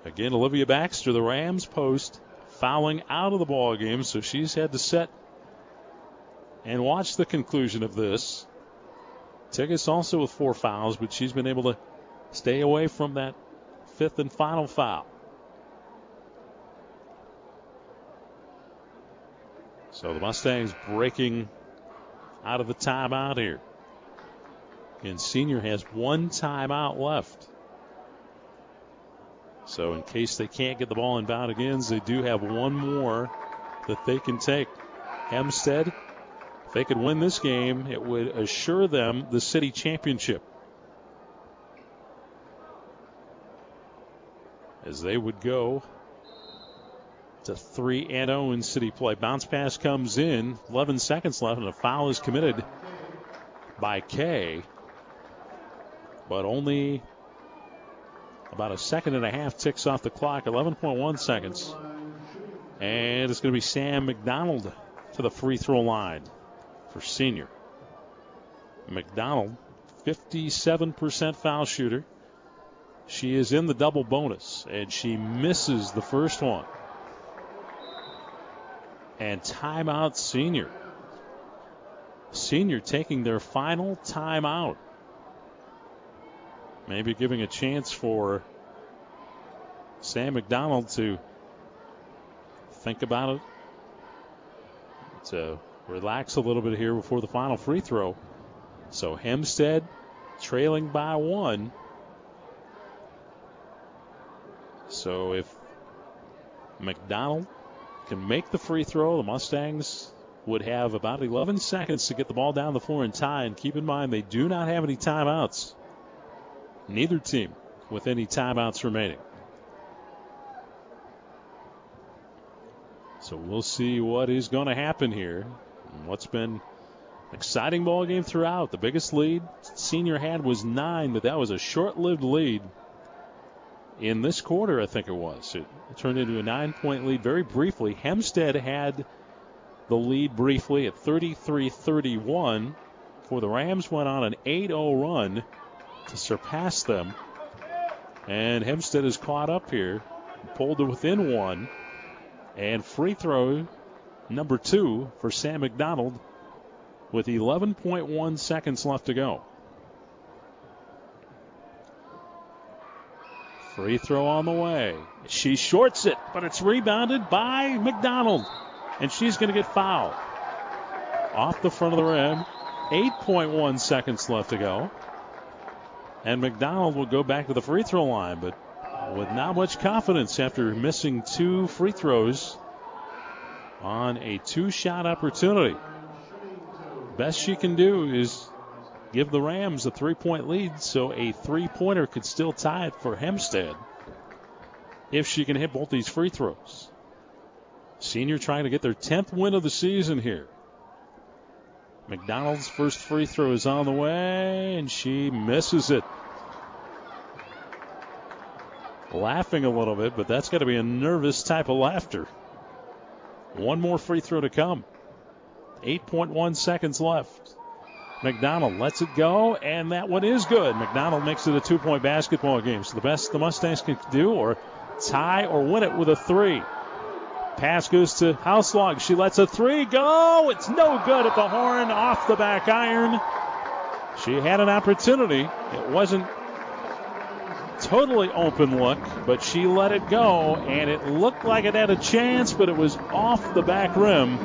Again, Olivia Baxter, the Rams post, fouling out of the ball game, so she's had to set and watch the conclusion of this. Tigas also with four fouls, but she's been able to stay away from that fifth and final foul. So the Mustangs breaking out of the timeout here. And Senior has one timeout left. So in case they can't get the ball inbound again, they do have one more that they can take. Hempstead, if they could win this game, it would assure them the city championship. As they would go to 3 and 0 in city play. Bounce pass comes in, 11 seconds left, and a foul is committed by Kay. But only about a second and a half ticks off the clock, 11.1 seconds. And it's going to be Sam McDonald to the free throw line for senior. McDonald, 57% foul shooter. She is in the double bonus, and she misses the first one. And timeout senior. Senior taking their final timeout. Maybe giving a chance for Sam McDonald to think about it, to relax a little bit here before the final free throw. So Hempstead trailing by one. So if McDonald can make the free throw, the Mustangs would have about 11 seconds to get the ball down the floor and tie. And keep in mind, they do not have any timeouts. Neither team with any timeouts remaining. So we'll see what is going to happen here. What's been exciting ball game throughout. The biggest lead senior had was nine, but that was a short-lived lead. In this quarter, I think it was. It turned into a nine-point lead very briefly. Hempstead had the lead briefly at 33-31 before the Rams went on an 8-0 run to surpass them. And Hempstead is caught up here, pulled to within one. And free throw number two for Sam McDonald with 11.1 seconds left to go. Free throw on the way. She shorts it, but it's rebounded by McDonald. And she's going to get fouled. Off the front of the rim. 8.1 seconds left to go. And McDonald will go back to the free throw line, but with not much confidence after missing two free throws on a two shot opportunity. Best she can do is give the Rams a three point lead so a three pointer could still tie it for Hempstead if she can hit both these free throws. Senior trying to get their 10th win of the season here. McDonald's first free throw is on the way, and she misses it. Laughing a little bit, but that's got to be a nervous type of laughter. One more free throw to come. 8.1 seconds left. McDonald lets it go, and that one is good. McDonald makes it a two point basketball game. So the best the Mustangs can do, or tie or win it with a three. Pass goes to Houselog. She lets a three go. It's no good at the horn, off the back iron. She had an opportunity. It wasn't totally open look, but she let it go, and it looked like it had a chance, but it was off the back rim.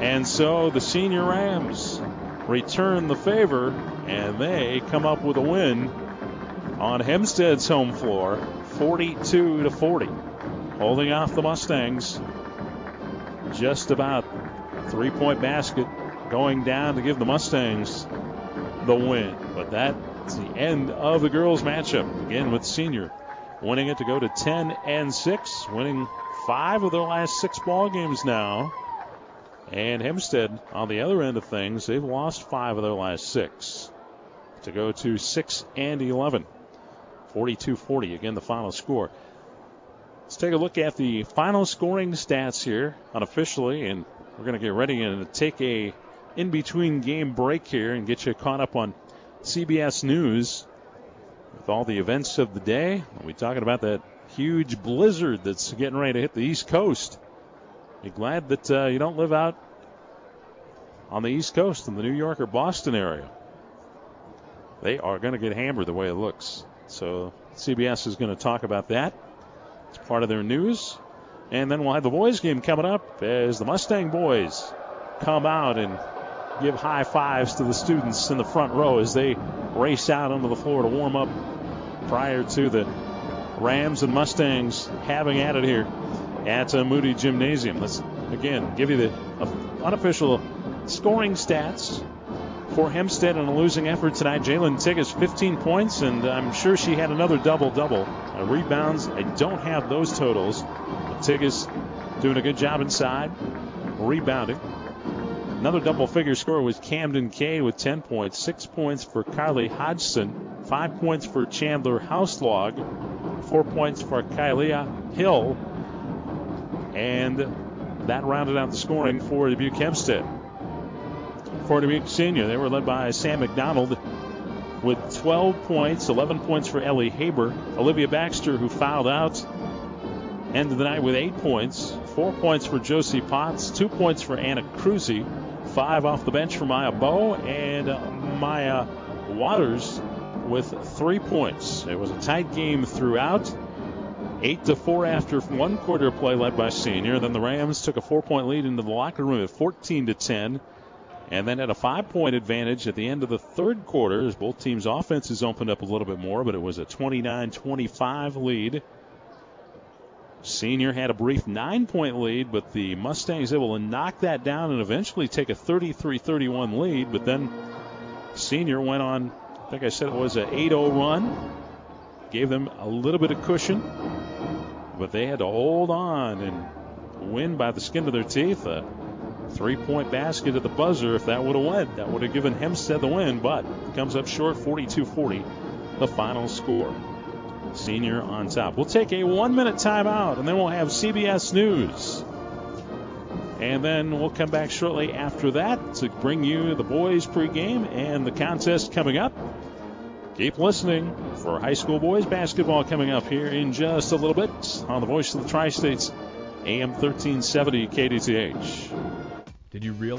And so the senior Rams return the favor, and they come up with a win on Hempstead's home floor, 42 to 40, holding off the Mustangs. Just about three-point basket going down to give the Mustangs the win. But that's the end of the girls' matchup. Again with senior winning it to go to 10 and 6, winning five of their last six ball games now. And Hempstead, on the other end of things, they've lost five of their last six to go to 6 and 11. 42 40, again, the final score. Let's take a look at the final scoring stats here unofficially, and we're going to get ready and take a in between game break here and get you caught up on CBS News with all the events of the day. We'll be talking about that huge blizzard that's getting ready to hit the East Coast. Be glad that uh, you don't live out on the East Coast in the New York or Boston area. They are going to get hammered the way it looks. So CBS is going to talk about that. It's part of their news. And then we'll have the boys game coming up as the Mustang boys come out and give high fives to the students in the front row as they race out onto the floor to warm up prior to the Rams and Mustangs having at it here at Moody Gymnasium. Let's again give you the uh, unofficial scoring stats for Hempstead in a losing effort tonight. Jalen Tigges 15 points, and I'm sure she had another double double. Uh, rebounds, I don't have those totals. But doing a good job inside, rebounding. Another double figure score was Camden Kay with 10 points, 6 points for Carly Hodgson, 5 points for Chandler Houselog, 4 points for Kylia Hill, and that rounded out the scoring for Dubuque Hempstead. For Dubuque Senior, they were led by Sam McDonald with 12 points, 11 points for Ellie Haber. Olivia Baxter, who fouled out, ended the night with 8 points, 4 points for Josie Potts, 2 points for Anna Cruzy, 5 off the bench for Maya Bow, and uh, Maya Waters with 3 points. It was a tight game throughout. 8 to 4 after one quarter play led by Senior. Then the Rams took a 4-point lead into the locker room at 14 to 10 and then had a five point advantage at the end of the third quarter as both teams' offenses opened up a little bit more, but it was a 29 25 lead. Senior had a brief nine point lead, but the Mustangs able to knock that down and eventually take a 33 31 lead. But then Senior went on, I think I said it was an 8 0 run, gave them a little bit of cushion, but they had to hold on and win by the skin of their teeth. Uh, Three point basket at the buzzer. If that would have went, that would have given Hempstead the win, but it comes up short 42 40, the final score. Senior on top. We'll take a one minute timeout and then we'll have CBS News. And then we'll come back shortly after that to bring you the boys pregame and the contest coming up. Keep listening for high school boys basketball coming up here in just a little bit on the voice of the Tri States, AM 1370 KDTH. Did you realize?